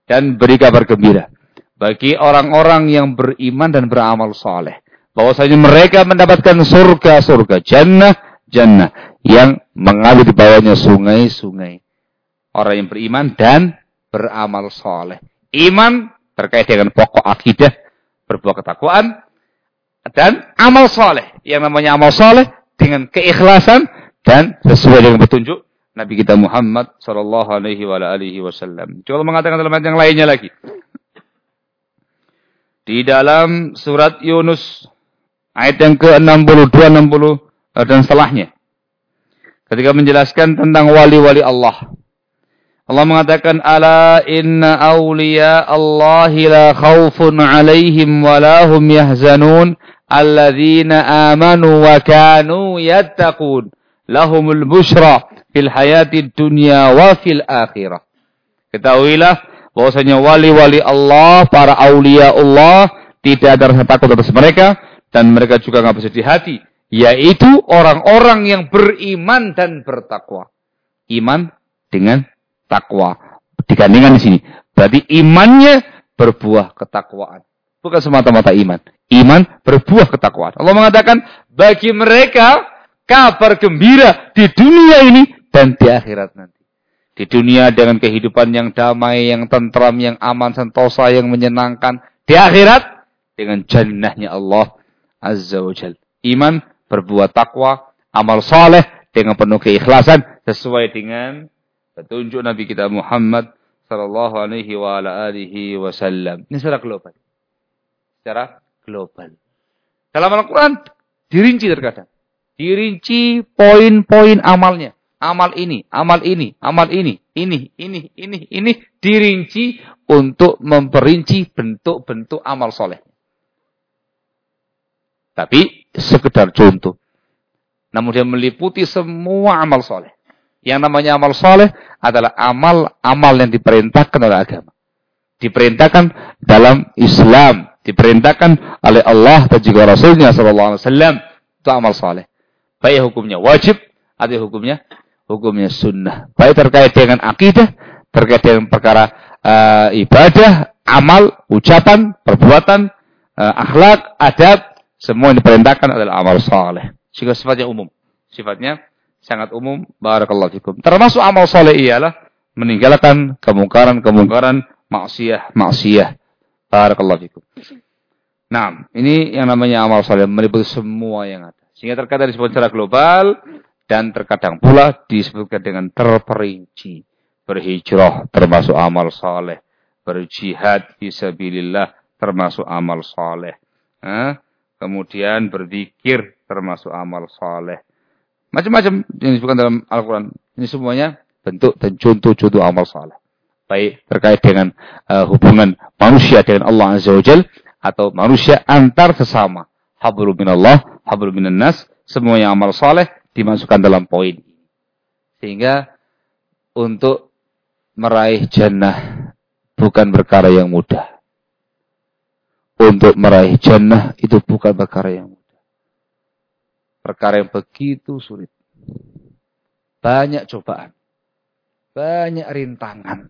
dan beri kabar gembira bagi orang-orang yang beriman dan beramal soleh bahwasanya mereka mendapatkan surga-surga jannah jannah yang mengalir di bawahnya sungai-sungai orang yang beriman dan beramal soleh iman terkait dengan pokok akidah berbuat ketakwaan dan amal soleh. Yang namanya amal soleh dengan keikhlasan dan sesuai dengan petunjuk Nabi kita Muhammad Sallallahu Alaihi Wasallam. Coba mengatakan dalam ayat yang lainnya lagi. Di dalam surat Yunus ayat yang ke-62 60 dan setelahnya. Ketika menjelaskan tentang wali-wali Allah. Allah mengatakan ala inna awliya Allahi la khawfun alaihim wa lahum yahzanun alladzina amanu wa kanu yattaqun lahumul bushra fil hayati dunya wa fil akhirah. Ketahuilah bahwasanya wali-wali Allah, para aulia Allah tidak ada rasa takut atas mereka dan mereka juga nggak bersedih hati, yaitu orang-orang yang beriman dan bertakwa. Iman dengan takwa. Digandingkan di sini. Berarti imannya berbuah ketakwaan. Bukan semata-mata iman. Iman berbuah ketakwaan. Allah mengatakan bagi mereka kabar gembira di dunia ini dan di akhirat nanti. Di dunia dengan kehidupan yang damai, yang tentram, yang aman, sentosa, yang menyenangkan. Di akhirat dengan jannahnya Allah Azza wa Jal. Iman berbuat takwa, amal soleh dengan penuh keikhlasan sesuai dengan petunjuk Nabi kita Muhammad sallallahu alaihi wa ala alihi wasallam. Ini secara global. Secara global. Dalam Al-Qur'an dirinci terkadang. Dirinci poin-poin amalnya. Amal ini, amal ini, amal ini, ini, ini, ini, ini dirinci untuk memperinci bentuk-bentuk amal soleh. Tapi sekedar contoh. Namun dia meliputi semua amal soleh. Yang namanya amal soleh adalah amal-amal yang diperintahkan oleh agama. Diperintahkan dalam Islam. Diperintahkan oleh Allah dan juga Rasulnya Wasallam. Itu amal soleh. Baik hukumnya wajib atau hukumnya hukumnya sunnah. Baik terkait dengan akidah, terkait dengan perkara uh, ibadah, amal, ucapan, perbuatan, uh, akhlak, adab, semua yang diperintahkan adalah amal soleh. Sehingga sifatnya umum. Sifatnya sangat umum. Barakallahu fikum. Termasuk amal soleh ialah meninggalkan kemungkaran-kemungkaran maksiyah, maksiyah. Barakallahu fikum. Nah, ini yang namanya amal soleh meliputi semua yang ada. Sehingga terkadang disebut secara global dan terkadang pula disebutkan dengan terperinci. Berhijrah termasuk amal saleh, berjihad fisabilillah termasuk amal saleh. Nah, kemudian berzikir termasuk amal saleh. Macam-macam yang disebutkan dalam Al-Quran. Ini semuanya bentuk dan contoh-contoh amal saleh. Baik terkait dengan uh, hubungan manusia dengan Allah Azza wa Jal, atau manusia antar sesama. Hablum minallah, hablum minan nas, semua yang amal saleh dimasukkan dalam poin. Sehingga untuk meraih jannah bukan perkara yang mudah. Untuk meraih jannah itu bukan perkara yang mudah. Perkara yang begitu sulit. Banyak cobaan. Banyak rintangan.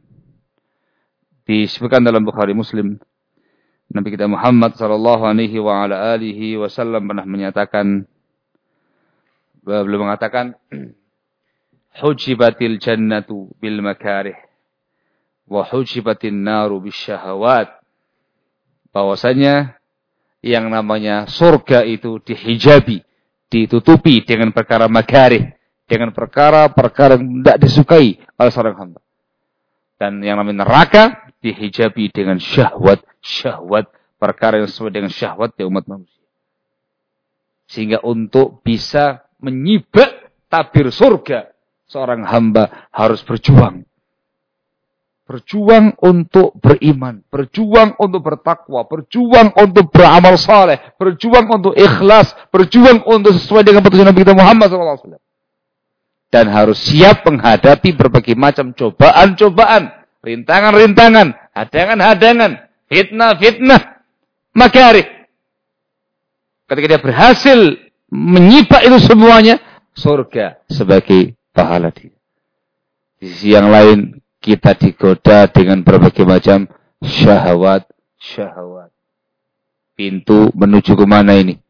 Disebutkan dalam Bukhari Muslim Nabi kita Muhammad sallallahu alaihi wa ala alihi wasallam pernah menyatakan beliau mengatakan hujibatil jannatu bil makarih wa hujibatin naru bis syahawat bahwasanya yang namanya surga itu dihijabi ditutupi dengan perkara makarih dengan perkara-perkara yang tidak disukai oleh seorang hamba dan yang namanya neraka dihijabi dengan syahwat-syahwat perkara yang sesuai dengan syahwat di umat manusia. Sehingga untuk bisa menyibak tabir surga, seorang hamba harus berjuang. Berjuang untuk beriman, berjuang untuk bertakwa, berjuang untuk beramal saleh, berjuang untuk ikhlas, berjuang untuk sesuai dengan petunjuk Nabi kita Muhammad SAW. Dan harus siap menghadapi berbagai macam cobaan-cobaan. Rintangan-rintangan, hadangan-hadangan, fitnah-fitnah, makarih. Ketika dia berhasil menyipak itu semuanya, surga sebagai pahala dia. Di sisi yang lain, kita digoda dengan berbagai macam syahwat-syahwat. Pintu menuju ke mana ini?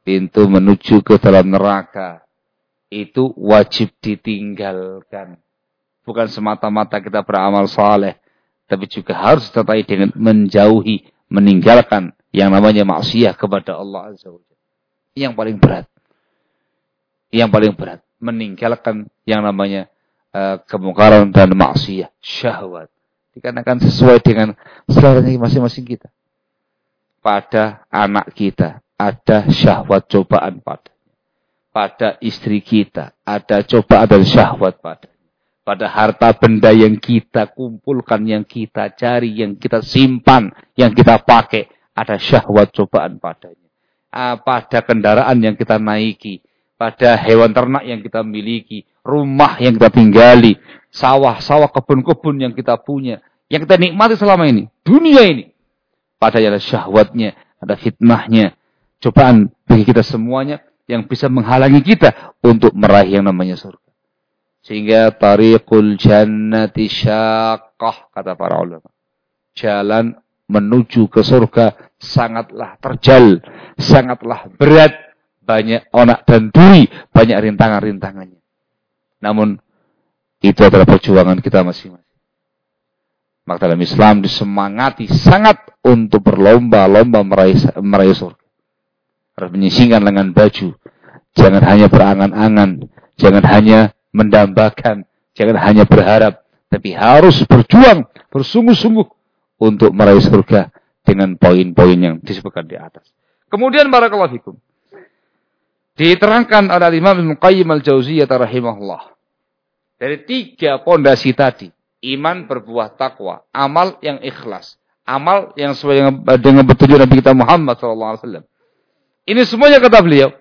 Pintu menuju ke dalam neraka. Itu wajib ditinggalkan. Bukan semata-mata kita beramal saleh, tapi juga harus disertai dengan menjauhi, meninggalkan yang namanya maksiat kepada Allah Azza wa Yang paling berat. Yang paling berat. Meninggalkan yang namanya uh, kemungkaran dan maksiat, syahwat. Dikarenakan sesuai dengan selera masing-masing kita. Pada anak kita ada syahwat cobaan pada. Pada istri kita ada cobaan dan syahwat pada pada harta benda yang kita kumpulkan, yang kita cari, yang kita simpan, yang kita pakai. Ada syahwat cobaan padanya. Ah, pada kendaraan yang kita naiki. Pada hewan ternak yang kita miliki. Rumah yang kita tinggali. Sawah-sawah, kebun-kebun yang kita punya. Yang kita nikmati selama ini. Dunia ini. Padanya ada syahwatnya. Ada fitnahnya. Cobaan bagi kita semuanya. Yang bisa menghalangi kita untuk meraih yang namanya surga. Sehingga tariqul jannati syaqqah kata para ulama. Jalan menuju ke surga sangatlah terjal, sangatlah berat, banyak onak dan duri, banyak rintangan-rintangannya. Namun itu adalah perjuangan kita masing-masing. Maka dalam Islam disemangati sangat untuk berlomba-lomba meraih, meraih surga. Harus menyisingkan lengan baju. Jangan hanya berangan-angan. Jangan hanya mendambakan. Jangan hanya berharap, tapi harus berjuang, bersungguh-sungguh untuk meraih surga dengan poin-poin yang disebutkan di atas. Kemudian barakallahu fikum. Diterangkan oleh Imam Ibnu Qayyim Al-Jauziyah rahimahullah. Dari tiga pondasi tadi, iman berbuah takwa, amal yang ikhlas, amal yang sesuai dengan petunjuk Nabi kita Muhammad SAW. Ini semuanya kata beliau,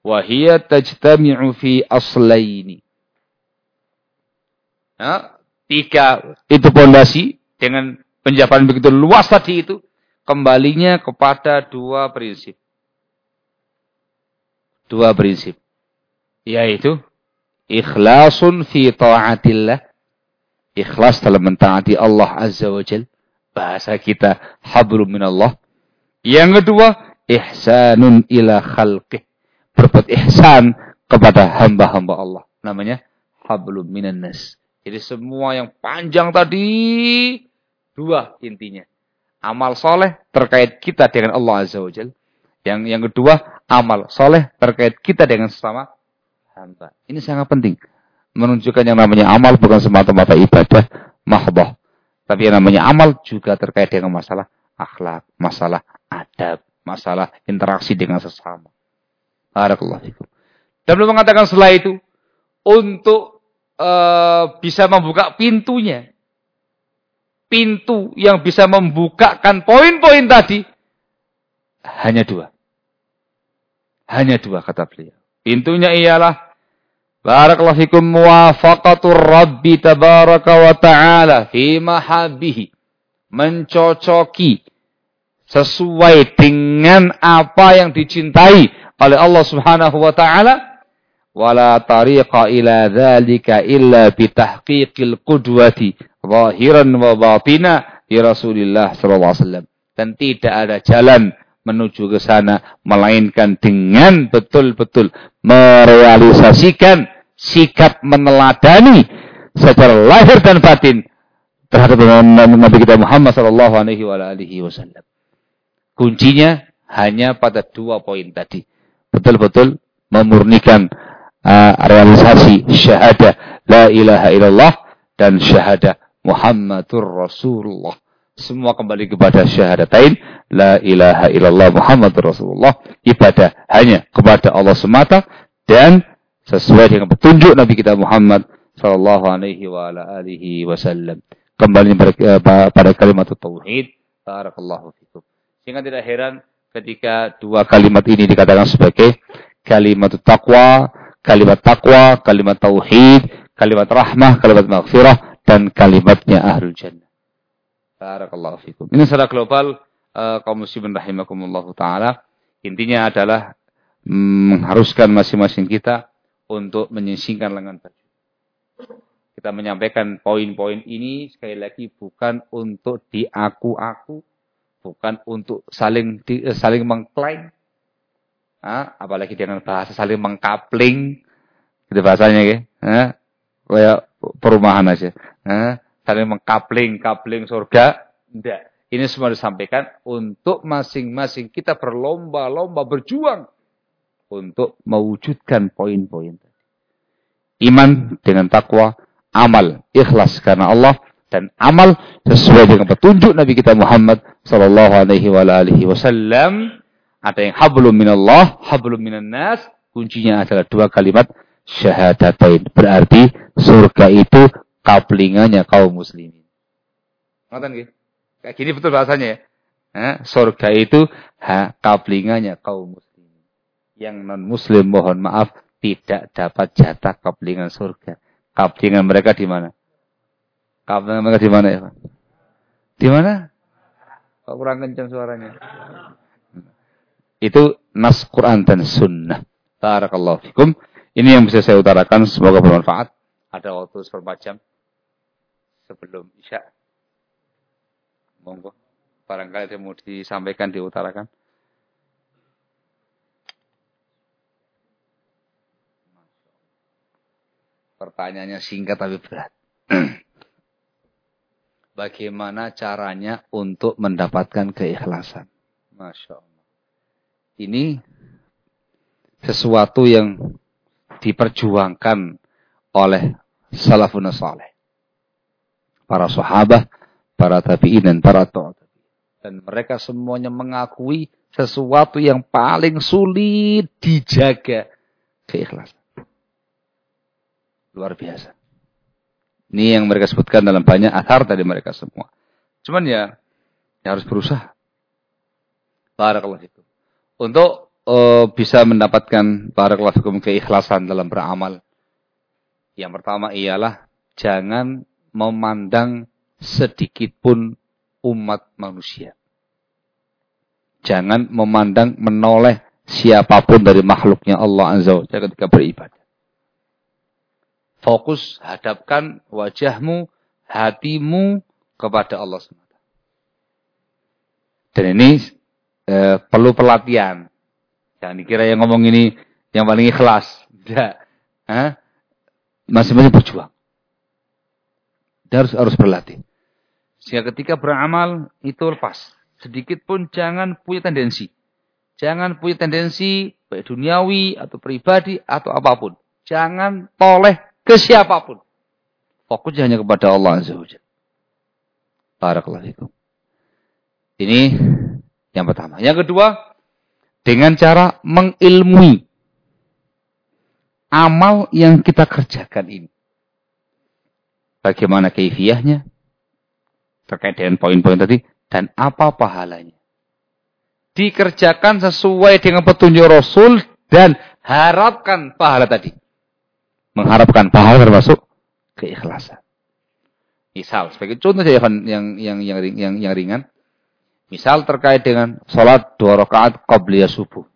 Wahia tajtami'u fi aslaini. Ya, tiga itu pondasi dengan penjabaran begitu luas tadi itu kembalinya kepada dua prinsip. Dua prinsip. Yaitu ikhlasun fi ta'atillah. Ikhlas dalam mentaati Allah Azza wa Jal. Bahasa kita hablum minallah. Yang kedua, ihsanun ila khalqih berbuat ihsan kepada hamba-hamba Allah. Namanya hablum minan nas. Jadi semua yang panjang tadi dua intinya. Amal soleh terkait kita dengan Allah Azza wa Jal. Yang yang kedua, amal soleh terkait kita dengan sesama hamba. Ini sangat penting. Menunjukkan yang namanya amal bukan semata-mata ibadah mahdoh. Tapi yang namanya amal juga terkait dengan masalah akhlak, masalah adab, masalah interaksi dengan sesama. Barakallahu fikum. Dan belum mengatakan setelah itu untuk uh, bisa membuka pintunya. Pintu yang bisa membukakan poin-poin tadi hanya dua. Hanya dua kata beliau. Pintunya ialah Barakallahu fikum muwafaqatur Rabbi tabaraka wa ta'ala fi mahabbihi. Mencocoki sesuai dengan apa yang dicintai oleh Allah Subhanahu wa taala wala tariqa ila dzalika illa bitahqiqil qudwati zahiran wa batina di Rasulillah sallallahu alaihi wasallam dan tidak ada jalan menuju ke sana melainkan dengan betul-betul merealisasikan sikap meneladani secara lahir dan batin terhadap Nabi kita Muhammad sallallahu alaihi wasallam. Kuncinya hanya pada dua poin tadi. Betul-betul memurnikan uh, realisasi syahadah la ilaha illallah dan syahadah Muhammadur Rasulullah semua kembali kepada syahadatain la ilaha illallah Muhammadur Rasulullah. Ibadah hanya kepada Allah semata dan sesuai dengan petunjuk Nabi kita Muhammad sallallahu alaihi wa ala alihi wasallam. Kembali eh, pada kalimat tauhid. Barakallahu fikum. Sehingga tidak heran ketika dua kalimat ini dikatakan sebagai kalimat takwa kalimat takwa kalimat tauhid kalimat rahmah kalimat maghfirah dan kalimatnya ahlul jannah. Barakallahu fikum. Ini secara global uh, kaum muslimin rahimakumullah taala intinya adalah mm, mengharuskan masing-masing kita untuk menyisingkan lengan baju. Kita menyampaikan poin-poin ini sekali lagi bukan untuk diaku-aku, bukan untuk saling di, eh, saling mengklaim, ah, apalagi dengan bahasa saling mengkapling, itu bahasanya ya, kayak perumahan aja. Ah, saling mengkapling, kapling surga. Tidak. Ini semua disampaikan untuk masing-masing kita berlomba-lomba berjuang untuk mewujudkan poin-poin tadi. Iman dengan takwa, amal ikhlas karena Allah dan amal sesuai dengan petunjuk Nabi kita Muhammad sallallahu alaihi wasallam. Ada yang hablum minallah, hablum minan nas. Kuncinya adalah dua kalimat syahadatain. Berarti surga itu kaplingannya kaum muslimin. Ngoten nggih? Kayak gini betul bahasanya ya. Eh, surga itu ha, kaplingannya kaum muslimin. Yang non muslim mohon maaf tidak dapat jatah kaplingan surga. Kaplingan mereka di mana? Kaplingan mereka di mana ya, Pak? Di mana? Kok kurang kencang suaranya? Itu nas Quran dan sunnah. Barakallahu fikum. Ini yang bisa saya utarakan. Semoga bermanfaat. Ada waktu seperempat jam sebelum Isya. Monggo. Barangkali ada mau disampaikan, diutarakan. Pertanyaannya singkat tapi berat. Bagaimana caranya untuk mendapatkan keikhlasan? Masya Allah. Ini sesuatu yang diperjuangkan oleh salafun saleh para sahabat, para tabi'in dan para tabi'in. Dan mereka semuanya mengakui sesuatu yang paling sulit dijaga keikhlasan. Luar biasa. Ini yang mereka sebutkan dalam banyak athar tadi mereka semua. Cuman ya, ya harus berusaha. Barakallahu fikum. Untuk uh, bisa mendapatkan barakallahu fikum keikhlasan dalam beramal. Yang pertama ialah jangan memandang sedikit pun umat manusia. Jangan memandang menoleh siapa pun dari makhluknya Allah Azza wa Jalla ketika beribadah. Fokus hadapkan wajahmu, hatimu kepada Allah SWT. Dan ini e, perlu pelatihan. Jangan dikira yang ngomong ini yang paling ikhlas. Tidak. Masing-masing berjuang. Dia harus harus berlatih. Sehingga ketika beramal itu lepas. Sedikit pun jangan punya tendensi. Jangan punya tendensi baik duniawi atau pribadi atau apa pun. Jangan toleh ke siapa pun. Fokusnya hanya kepada Allah Azza wa Barakallahu Ini yang pertama. Yang kedua, dengan cara mengilmui amal yang kita kerjakan ini. Bagaimana keifiahnya, terkait dengan poin-poin tadi, dan apa pahalanya dikerjakan sesuai dengan petunjuk Rasul dan harapkan pahala tadi. Mengharapkan pahala termasuk keikhlasan. Misal sebagai contoh saja yang yang yang yang yang ringan. Misal terkait dengan sholat dua rakaat qabliyah subuh.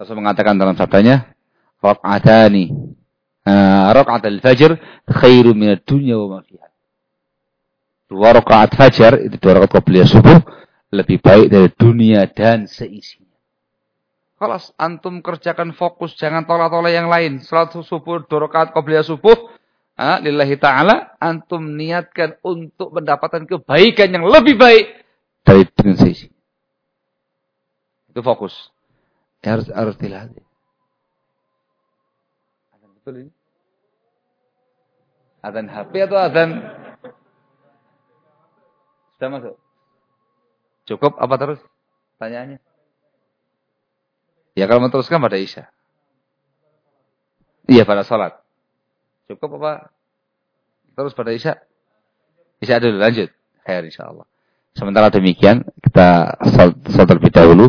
Rasul mengatakan dalam sabdanya, rakaatani uh, rakaat al-fajr khairu min dunya wa ma. Dua rakaat fajar itu dua rakaat qabliyah subuh lebih baik dari dunia dan seisinya. Kalau antum kerjakan fokus, jangan tolak-tolak yang lain. Salat subuh, dorokat, qobliyah subuh. Ah, lillahi ta'ala, antum niatkan untuk mendapatkan kebaikan yang lebih baik dari dunia seisi. Itu fokus. Ya, harus harus dilatih. Ada betul ini? Adzan HP atau adzan? Sudah masuk? Cukup apa terus? Tanyaannya. Ya kalau meneruskan pada Isya. Iya pada sholat. Cukup apa? Terus pada Isya? Isya dulu lanjut. Khair insyaAllah. Sementara demikian kita sholat terlebih dahulu.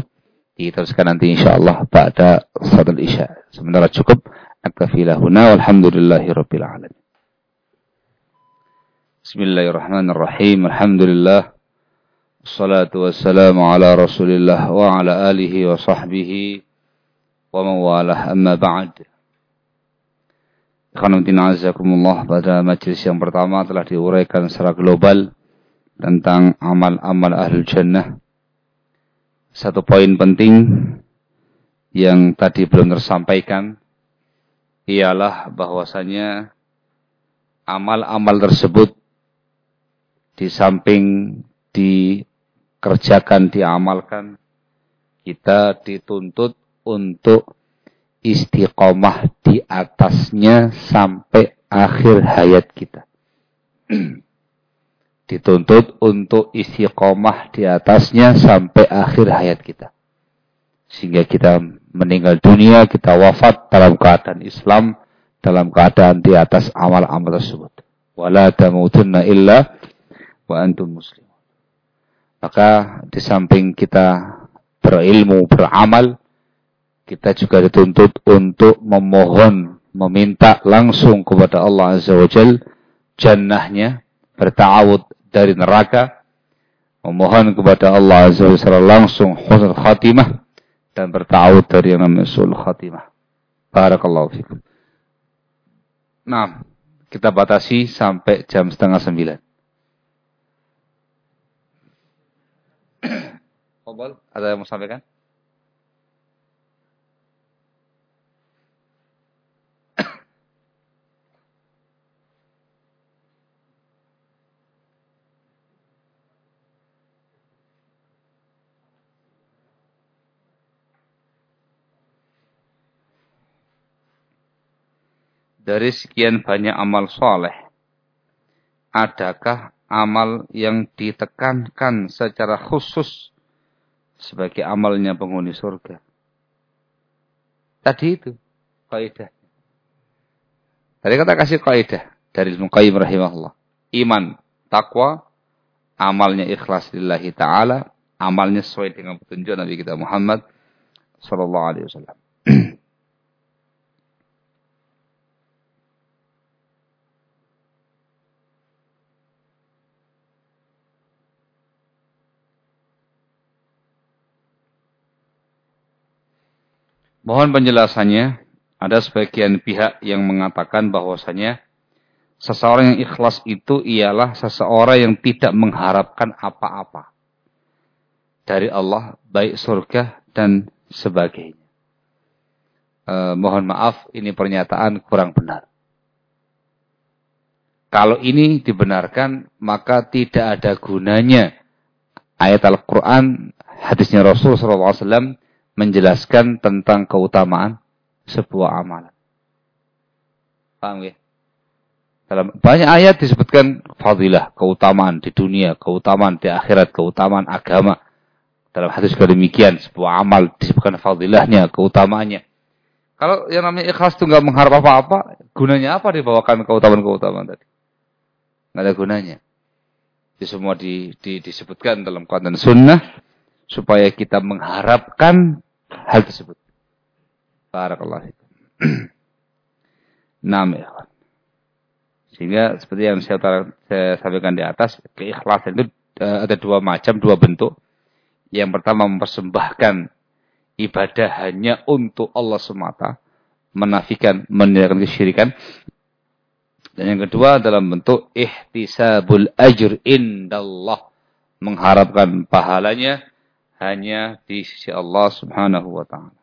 Diteruskan nanti insyaAllah pada sholat Isya. Sementara cukup. Akafilahuna walhamdulillahi rabbil alamin. Bismillahirrahmanirrahim. Alhamdulillah. Assalatu wassalamu ala Rasulillah wa ala alihi wa sahbihi wa mawalah amma ba'd. Ikhwanuddin azakumullah pada majlis yang pertama telah diuraikan secara global tentang amal-amal ahli jannah. Satu poin penting yang tadi belum tersampaikan ialah bahwasanya amal-amal tersebut di samping di kerjakan, diamalkan, kita dituntut untuk istiqomah di atasnya sampai akhir hayat kita. dituntut untuk istiqomah di atasnya sampai akhir hayat kita. Sehingga kita meninggal dunia, kita wafat dalam keadaan Islam, dalam keadaan di atas amal-amal tersebut. Wala tamutunna illa wa antum muslim. Maka di samping kita berilmu, beramal, kita juga dituntut untuk memohon, meminta langsung kepada Allah Azza wa Jal, jannahnya, bertawud dari neraka, memohon kepada Allah Azza wa Jal langsung husnul khatimah, dan bertawud dari yang namanya sul khatimah. Barakallahu fikum. Nah, kita batasi sampai jam setengah sembilan. Fadal, ada yang mau sampaikan? Dari sekian banyak amal soleh, adakah amal yang ditekankan secara khusus sebagai amalnya penghuni surga. Tadi itu kaidah. Tadi kata kasih kaidah dari Ibnu Qayyim rahimahullah. Iman, takwa, amalnya ikhlas lillahi taala, amalnya sesuai dengan petunjuk Nabi kita Muhammad sallallahu alaihi wasallam. Mohon penjelasannya, ada sebagian pihak yang mengatakan bahwasanya seseorang yang ikhlas itu ialah seseorang yang tidak mengharapkan apa-apa dari Allah, baik surga dan sebagainya. Eh, mohon maaf, ini pernyataan kurang benar. Kalau ini dibenarkan, maka tidak ada gunanya ayat Al-Quran, hadisnya Rasul SAW menjelaskan tentang keutamaan sebuah amalan. Paham ya? Dalam banyak ayat disebutkan fadilah, keutamaan di dunia, keutamaan di akhirat, keutamaan agama. Dalam hadis juga demikian, sebuah amal disebutkan fadilahnya, keutamaannya. Kalau yang namanya ikhlas itu nggak mengharap apa-apa, gunanya apa dibawakan keutamaan-keutamaan tadi? Nggak ada gunanya. Itu semua di, di, disebutkan dalam dan Sunnah supaya kita mengharapkan hal tersebut. Barakallahu Nam ya. Sehingga seperti yang saya, saya sampaikan di atas, keikhlasan itu uh, ada dua macam, dua bentuk. Yang pertama mempersembahkan ibadah hanya untuk Allah semata, menafikan, meninggalkan kesyirikan. Dan yang kedua dalam bentuk ihtisabul ajr indallah, mengharapkan pahalanya hanya di sisi Allah Subhanahu wa taala.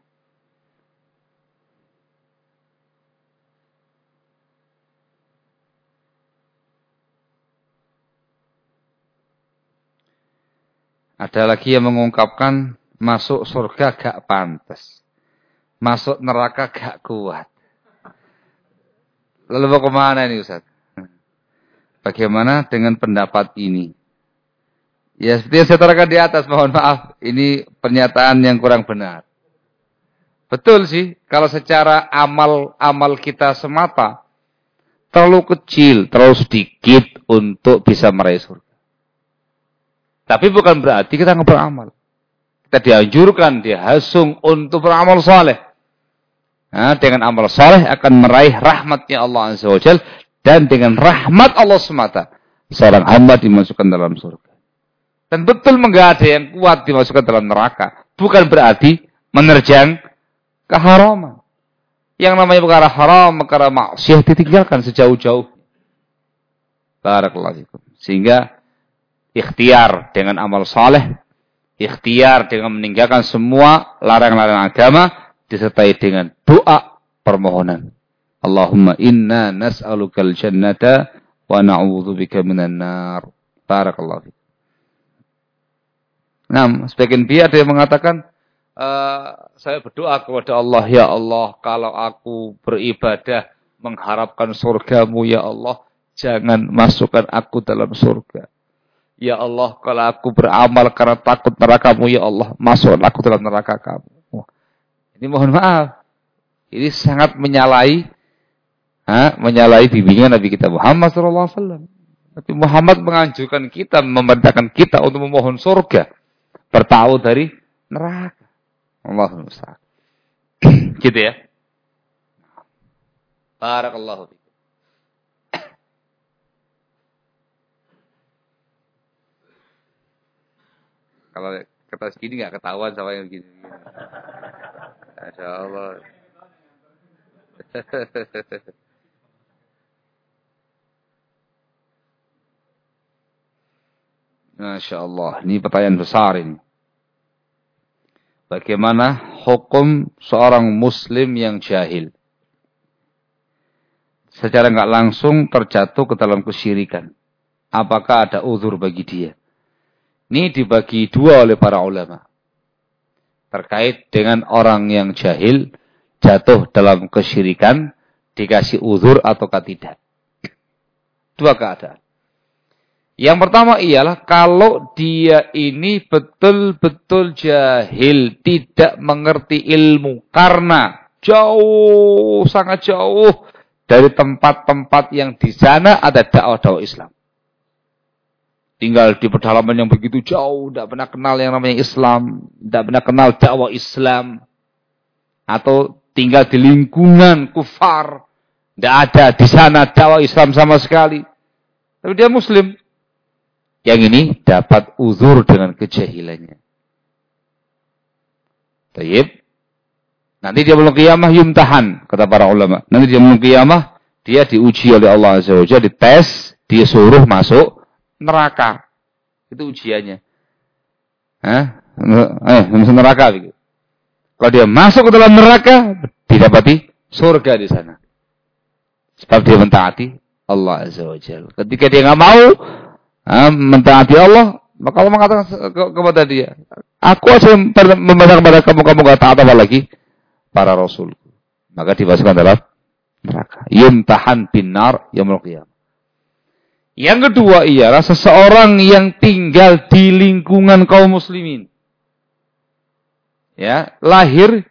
Ada lagi yang mengungkapkan masuk surga gak pantas. Masuk neraka gak kuat. Lalu mau ke mana ini Ustaz? Bagaimana dengan pendapat ini? Ya seperti yang saya terangkan di atas, mohon maaf. Ini pernyataan yang kurang benar. Betul sih, kalau secara amal-amal kita semata, terlalu kecil, terlalu sedikit untuk bisa meraih surga. Tapi bukan berarti kita nggak beramal. Kita dianjurkan, dihasung untuk beramal soleh. Nah, dengan amal soleh akan meraih rahmatnya Allah Azza wa. Dan dengan rahmat Allah semata, seorang hamba dimasukkan dalam surga. Dan betul enggak ada yang kuat dimasukkan dalam neraka. Bukan berarti menerjang keharaman. Yang namanya perkara haram, perkara maksiat ditinggalkan sejauh-jauh. Barakallahu Sehingga ikhtiar dengan amal saleh, ikhtiar dengan meninggalkan semua larang-larang agama disertai dengan doa permohonan. Allahumma inna nas'alukal jannata wa na'udzubika minan nar. Barakallahu fiik. Nah, sebagian pihak yang mengatakan, uh, saya berdoa kepada Allah, ya Allah, kalau aku beribadah mengharapkan surgamu, ya Allah, jangan masukkan aku dalam surga. Ya Allah, kalau aku beramal karena takut nerakamu, ya Allah, masuk aku dalam neraka kamu. Ini mohon maaf. Ini sangat menyalahi ha, menyalahi bimbingan Nabi kita Muhammad SAW. Nabi Muhammad menganjurkan kita, memerintahkan kita untuk memohon surga. Bertahu dari neraka. Allahumma gitu ya. Barakallahu Kalau kertas gini nggak ketahuan sama yang gini. Masya Allah. Masya Allah. Ini pertanyaan besar ini. Bagaimana hukum seorang muslim yang jahil? Secara nggak langsung terjatuh ke dalam kesyirikan. Apakah ada uzur bagi dia? Ini dibagi dua oleh para ulama. Terkait dengan orang yang jahil, jatuh dalam kesyirikan, dikasih uzur ataukah tidak. Dua keadaan. Yang pertama ialah kalau dia ini betul-betul jahil, tidak mengerti ilmu karena jauh sangat jauh dari tempat-tempat yang di sana ada dakwah-dakwah Islam tinggal di pedalaman yang begitu jauh, tidak pernah kenal yang namanya Islam, tidak pernah kenal dakwah Islam, atau tinggal di lingkungan kufar, tidak ada di sana dakwah Islam sama sekali. Tapi dia Muslim. Yang ini dapat uzur dengan kejahilannya. Tayyib. Nanti dia belum kiamah yumtahan, kata para ulama. Nanti dia belum kiamah, dia diuji oleh Allah Azza wa Jalla, dites, disuruh masuk neraka. Itu ujiannya. Hah? Eh, masuk neraka begitu. Kalau dia masuk ke dalam neraka, didapati surga di sana. Sebab dia mentaati Allah Azza wa Jalla. Ketika dia nggak mau mentaati Allah, Maka Allah mengatakan ke kepada dia, aku aja membaca kepada kamu, kamu gak taat apa lagi? Para Rasul. Maka dimasukkan dalam neraka. Yumtahan binar yaumul qiyamah. Yang kedua ialah seseorang yang tinggal di lingkungan kaum muslimin. Ya, lahir,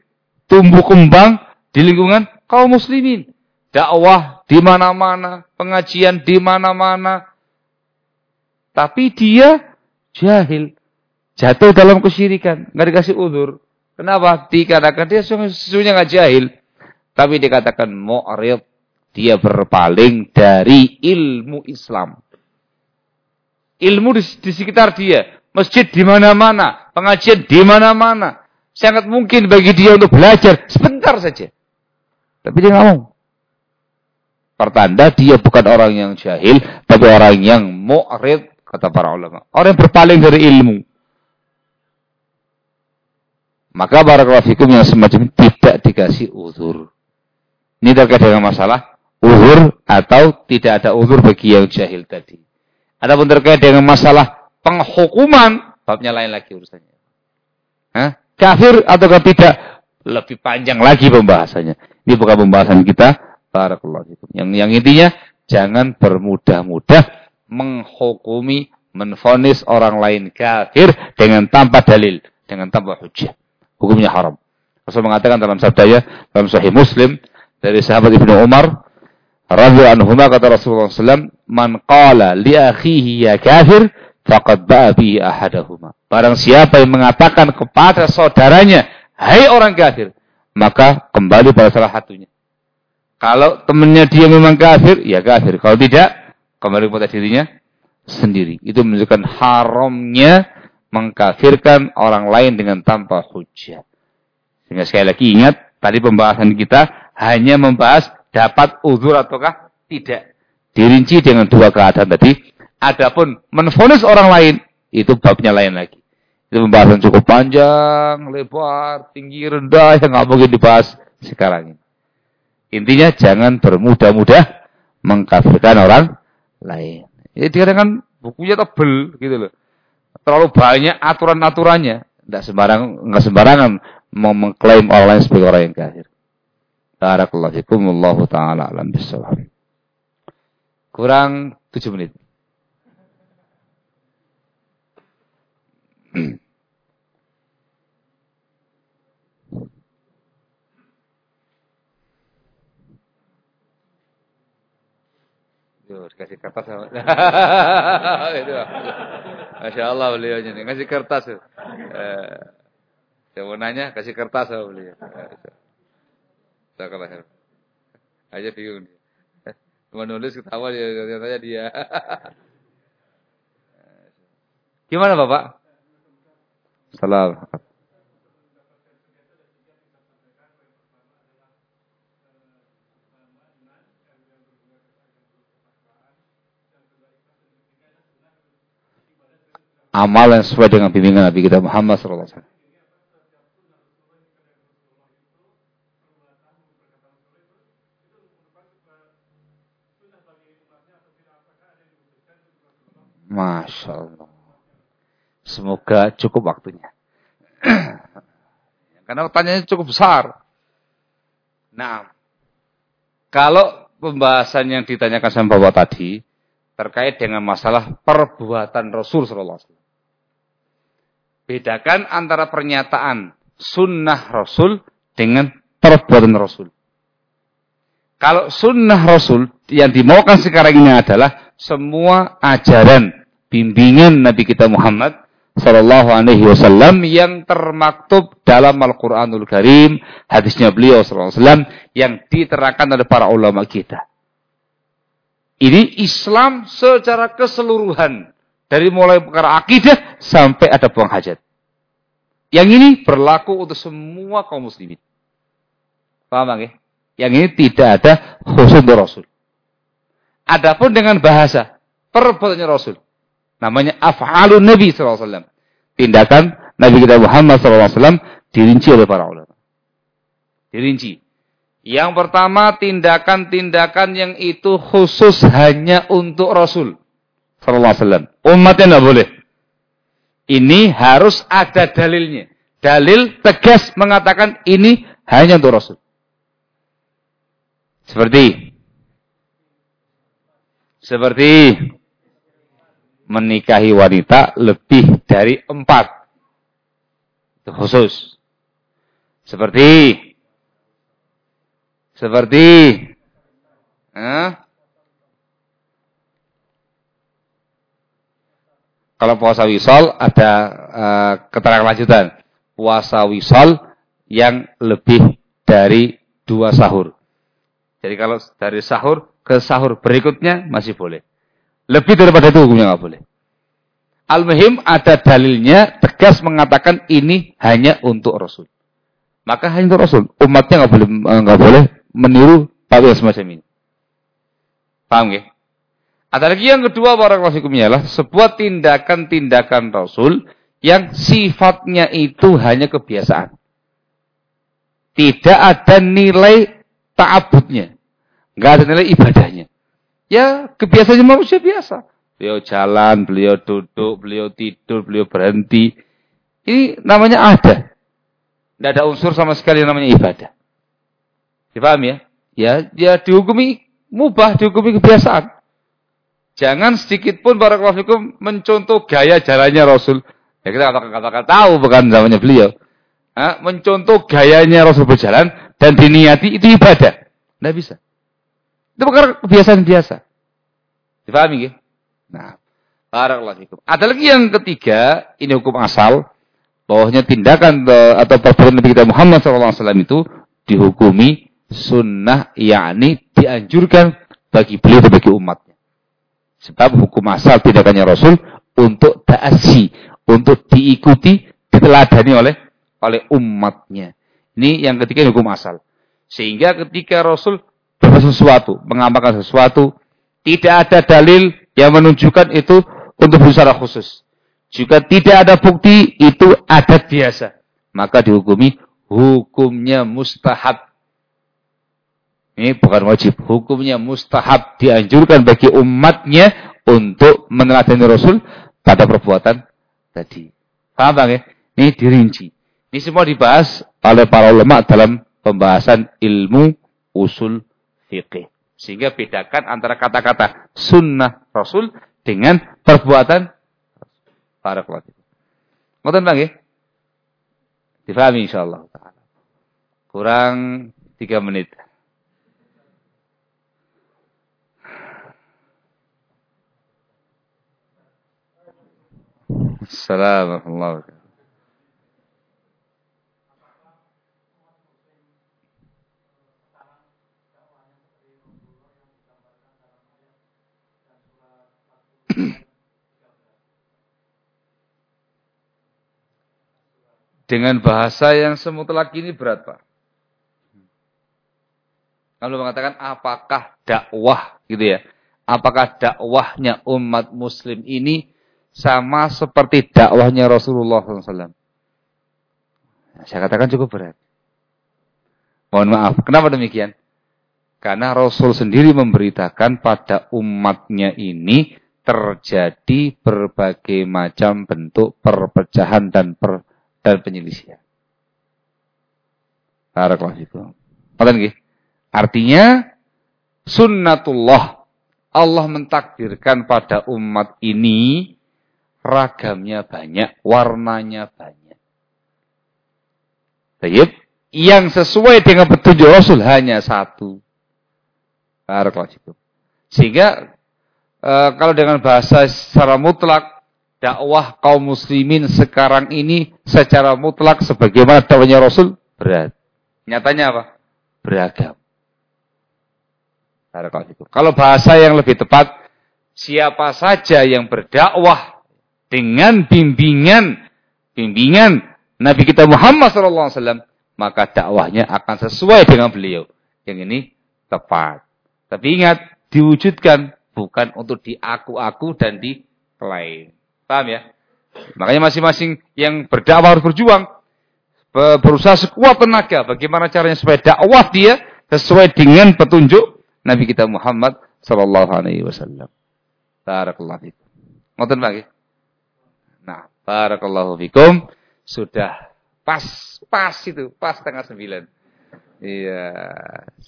tumbuh kembang di lingkungan kaum muslimin. Dakwah di mana-mana, pengajian di mana-mana. Tapi dia jahil, jatuh dalam kesyirikan, nggak dikasih udur. Kenapa? Dikatakan dia sesungguhnya nggak jahil, tapi dikatakan mu'rid dia berpaling dari ilmu Islam. Ilmu di, di sekitar dia, masjid di mana-mana, pengajian di mana-mana. Sangat mungkin bagi dia untuk belajar sebentar saja. Tapi dia nggak mau. Pertanda dia bukan orang yang jahil, tapi orang yang mu'rid, kata para ulama. Orang yang berpaling dari ilmu. Maka para fikum yang semacam tidak dikasih uzur. Ini terkait dengan masalah uzur atau tidak ada uzur bagi yang jahil tadi. Adapun terkait dengan masalah penghukuman, babnya lain lagi urusannya. Hah? Kafir atau tidak? Lebih panjang lagi pembahasannya. Ini bukan pembahasan kita. Barakallahu Yang yang intinya jangan bermudah-mudah menghukumi, menfonis orang lain kafir dengan tanpa dalil, dengan tanpa hujah. Hukumnya haram. Rasul mengatakan dalam sabdanya dalam Sahih Muslim dari sahabat Ibnu Umar radhiyallahu anhu kata Rasulullah SAW, "Man qala li akhihi ya kafir, faqad ba'a bi ahadahuma." Barang siapa yang mengatakan kepada saudaranya, "Hai orang kafir," maka kembali pada salah satunya. Kalau temannya dia memang kafir, ya kafir. Kalau tidak, kembali pada dirinya sendiri. Itu menunjukkan haramnya mengkafirkan orang lain dengan tanpa hujah. Sehingga sekali lagi ingat, tadi pembahasan kita hanya membahas dapat uzur ataukah tidak. Dirinci dengan dua keadaan tadi. Adapun menfonis orang lain, itu babnya lain lagi. Itu pembahasan cukup panjang, lebar, tinggi, rendah, yang nggak mungkin dibahas sekarang ini. Intinya jangan bermudah-mudah mengkafirkan orang lain. Jadi kadang kan bukunya tebel gitu loh. Terlalu banyak aturan-aturannya. Tidak sembarang, nggak sembarangan mau mengklaim orang lain sebagai orang yang kafir. Barakallahu fikum wallahu taala alam bisawab. Kurang 7 menit. Yo, kasih kertas sama. Itu. Masya Allah beliau ini. Kasih kertas. Eh, saya mau nanya, kasih kertas sama beliau. Khair. Aja bingung. Cuma nulis ketawa dia ternyata dia. Gimana Bapak? Salam. Amal yang sesuai dengan bimbingan Nabi kita Muhammad sallallahu. Masya Allah. Semoga cukup waktunya. Karena pertanyaannya cukup besar. Nah, kalau pembahasan yang ditanyakan sama Bapak tadi terkait dengan masalah perbuatan Rasul Sallallahu Alaihi. Bedakan antara pernyataan sunnah Rasul dengan perbuatan Rasul. Kalau sunnah Rasul yang dimaukan sekarang ini adalah semua ajaran bimbingan Nabi kita Muhammad Sallallahu Alaihi Wasallam yang termaktub dalam Al-Quranul Karim, hadisnya beliau Sallallahu Alaihi Wasallam yang diterangkan oleh para ulama kita. Ini Islam secara keseluruhan dari mulai perkara akidah sampai ada buang hajat. Yang ini berlaku untuk semua kaum muslimin. Paham ya? Yang ini tidak ada khusus untuk Rasul. Adapun dengan bahasa perbuatannya Rasul. Namanya af'alun Nabi SAW. Tindakan Nabi kita Muhammad SAW dirinci oleh para ulama. Dirinci. Yang pertama tindakan-tindakan yang itu khusus hanya untuk Rasul Sallallahu Alaihi Wasallam. Umatnya tidak boleh. Ini harus ada dalilnya. Dalil tegas mengatakan ini hanya untuk Rasul. Seperti seperti menikahi wanita lebih dari empat. Itu khusus. Seperti seperti eh, kalau puasa wisol ada uh, keterangan lanjutan. Puasa wisol yang lebih dari dua sahur. Jadi kalau dari sahur ke sahur berikutnya masih boleh. Lebih daripada itu hukumnya nggak boleh. Al-Muhim ada dalilnya tegas mengatakan ini hanya untuk Rasul. Maka hanya untuk Rasul. Umatnya nggak boleh nggak boleh meniru tapi semacam ini. Paham ya? Ada lagi yang kedua fikumnya adalah sebuah tindakan-tindakan Rasul yang sifatnya itu hanya kebiasaan. Tidak ada nilai ta'abudnya. Nggak ada nilai ibadahnya. Ya, kebiasaannya manusia biasa. Beliau jalan, beliau duduk, beliau tidur, beliau berhenti. Ini namanya ada. Tidak ada unsur sama sekali namanya ibadah. Dipaham ya? Ya, ya dihukumi mubah, dihukumi kebiasaan. Jangan sedikit pun fikum mencontoh gaya jalannya Rasul. Ya kita katakan tahu bukan zamannya beliau. Ha? mencontoh gayanya Rasul berjalan dan diniati itu ibadah. Tidak bisa. Itu perkara kebiasaan biasa. Dipahami ya? Nah, barakallahu fikum. Ada lagi yang ketiga, ini hukum asal bahwasanya tindakan eh, atau perbuatan Nabi kita Muhammad SAW itu dihukumi sunnah yakni dianjurkan bagi beliau dan bagi umatnya. Sebab hukum asal tindakannya Rasul untuk taasi, untuk diikuti, diteladani oleh oleh umatnya. Ini yang ketiga hukum asal. Sehingga ketika Rasul berbuat sesuatu, mengamalkan sesuatu, tidak ada dalil yang menunjukkan itu untuk berusaha khusus. Juga tidak ada bukti itu adat biasa. Maka dihukumi hukumnya mustahab. Ini bukan wajib. Hukumnya mustahab dianjurkan bagi umatnya untuk meneladani Rasul pada perbuatan tadi. Paham bang ya? Ini dirinci. Ini semua dibahas oleh para ulama dalam pembahasan ilmu usul fikih. Sehingga bedakan antara kata-kata sunnah Rasul dengan perbuatan para keluarga. Ngoten Bang ya? Difahami insyaallah. Kurang tiga menit. Assalamualaikum dengan bahasa yang semutlak ini berat, Pak. Kalau mengatakan apakah dakwah gitu ya. Apakah dakwahnya umat muslim ini sama seperti dakwahnya Rasulullah SAW? Saya katakan cukup berat. Mohon maaf. Kenapa demikian? Karena Rasul sendiri memberitakan pada umatnya ini terjadi berbagai macam bentuk perpecahan dan per, dan penyelisihan. Barakallahu. Artinya sunnatullah Allah mentakdirkan pada umat ini ragamnya banyak, warnanya banyak. Baik, yang sesuai dengan petunjuk Rasul hanya satu. Barakallahu Sehingga e, kalau dengan bahasa secara mutlak dakwah kaum muslimin sekarang ini secara mutlak sebagaimana dakwahnya Rasul berat. Nyatanya apa? Beragam. Kalau bahasa yang lebih tepat, siapa saja yang berdakwah dengan bimbingan bimbingan Nabi kita Muhammad SAW, maka dakwahnya akan sesuai dengan beliau. Yang ini tepat. Tapi ingat, diwujudkan bukan untuk diaku-aku dan diklaim. Paham ya? Makanya masing-masing yang berdakwah harus berjuang. Berusaha sekuat tenaga. Bagaimana caranya supaya dakwah dia sesuai dengan petunjuk Nabi kita Muhammad Sallallahu Alaihi Wasallam. Barakallahu fiikum. Ngoten lagi. Nah. Barakallahu fikum. Sudah pas, pas itu, pas tanggal sembilan. Iya,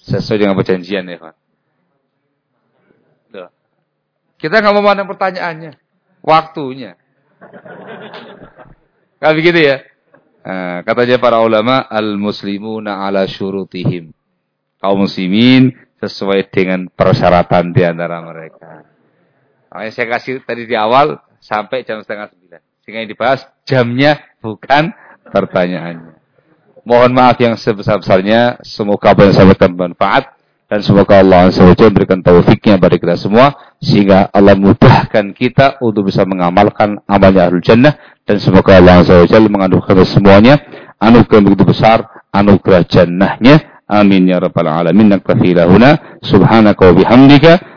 sesuai dengan perjanjian ya Pak. Kita nggak mau mana pertanyaannya, waktunya. Kalau begitu ya. Nah, katanya para ulama, al-muslimuna ala syurutihim. Kaum muslimin sesuai dengan persyaratan di antara mereka. Makanya saya kasih tadi di awal sampai jam setengah sembilan. Sehingga yang dibahas jamnya bukan pertanyaannya. Mohon maaf yang sebesar-besarnya. Semoga apa yang bermanfaat. Dan semoga Allah SWT memberikan taufiknya pada kita semua. Sehingga Allah mudahkan kita untuk bisa mengamalkan amalnya Ahlul Jannah. Dan semoga Allah SWT menganugerahkan semuanya. Anugerah begitu besar. Anugerah jannahnya. Amin ya rabbal alamin. Naktafi. Subhanaka wa bihamdika.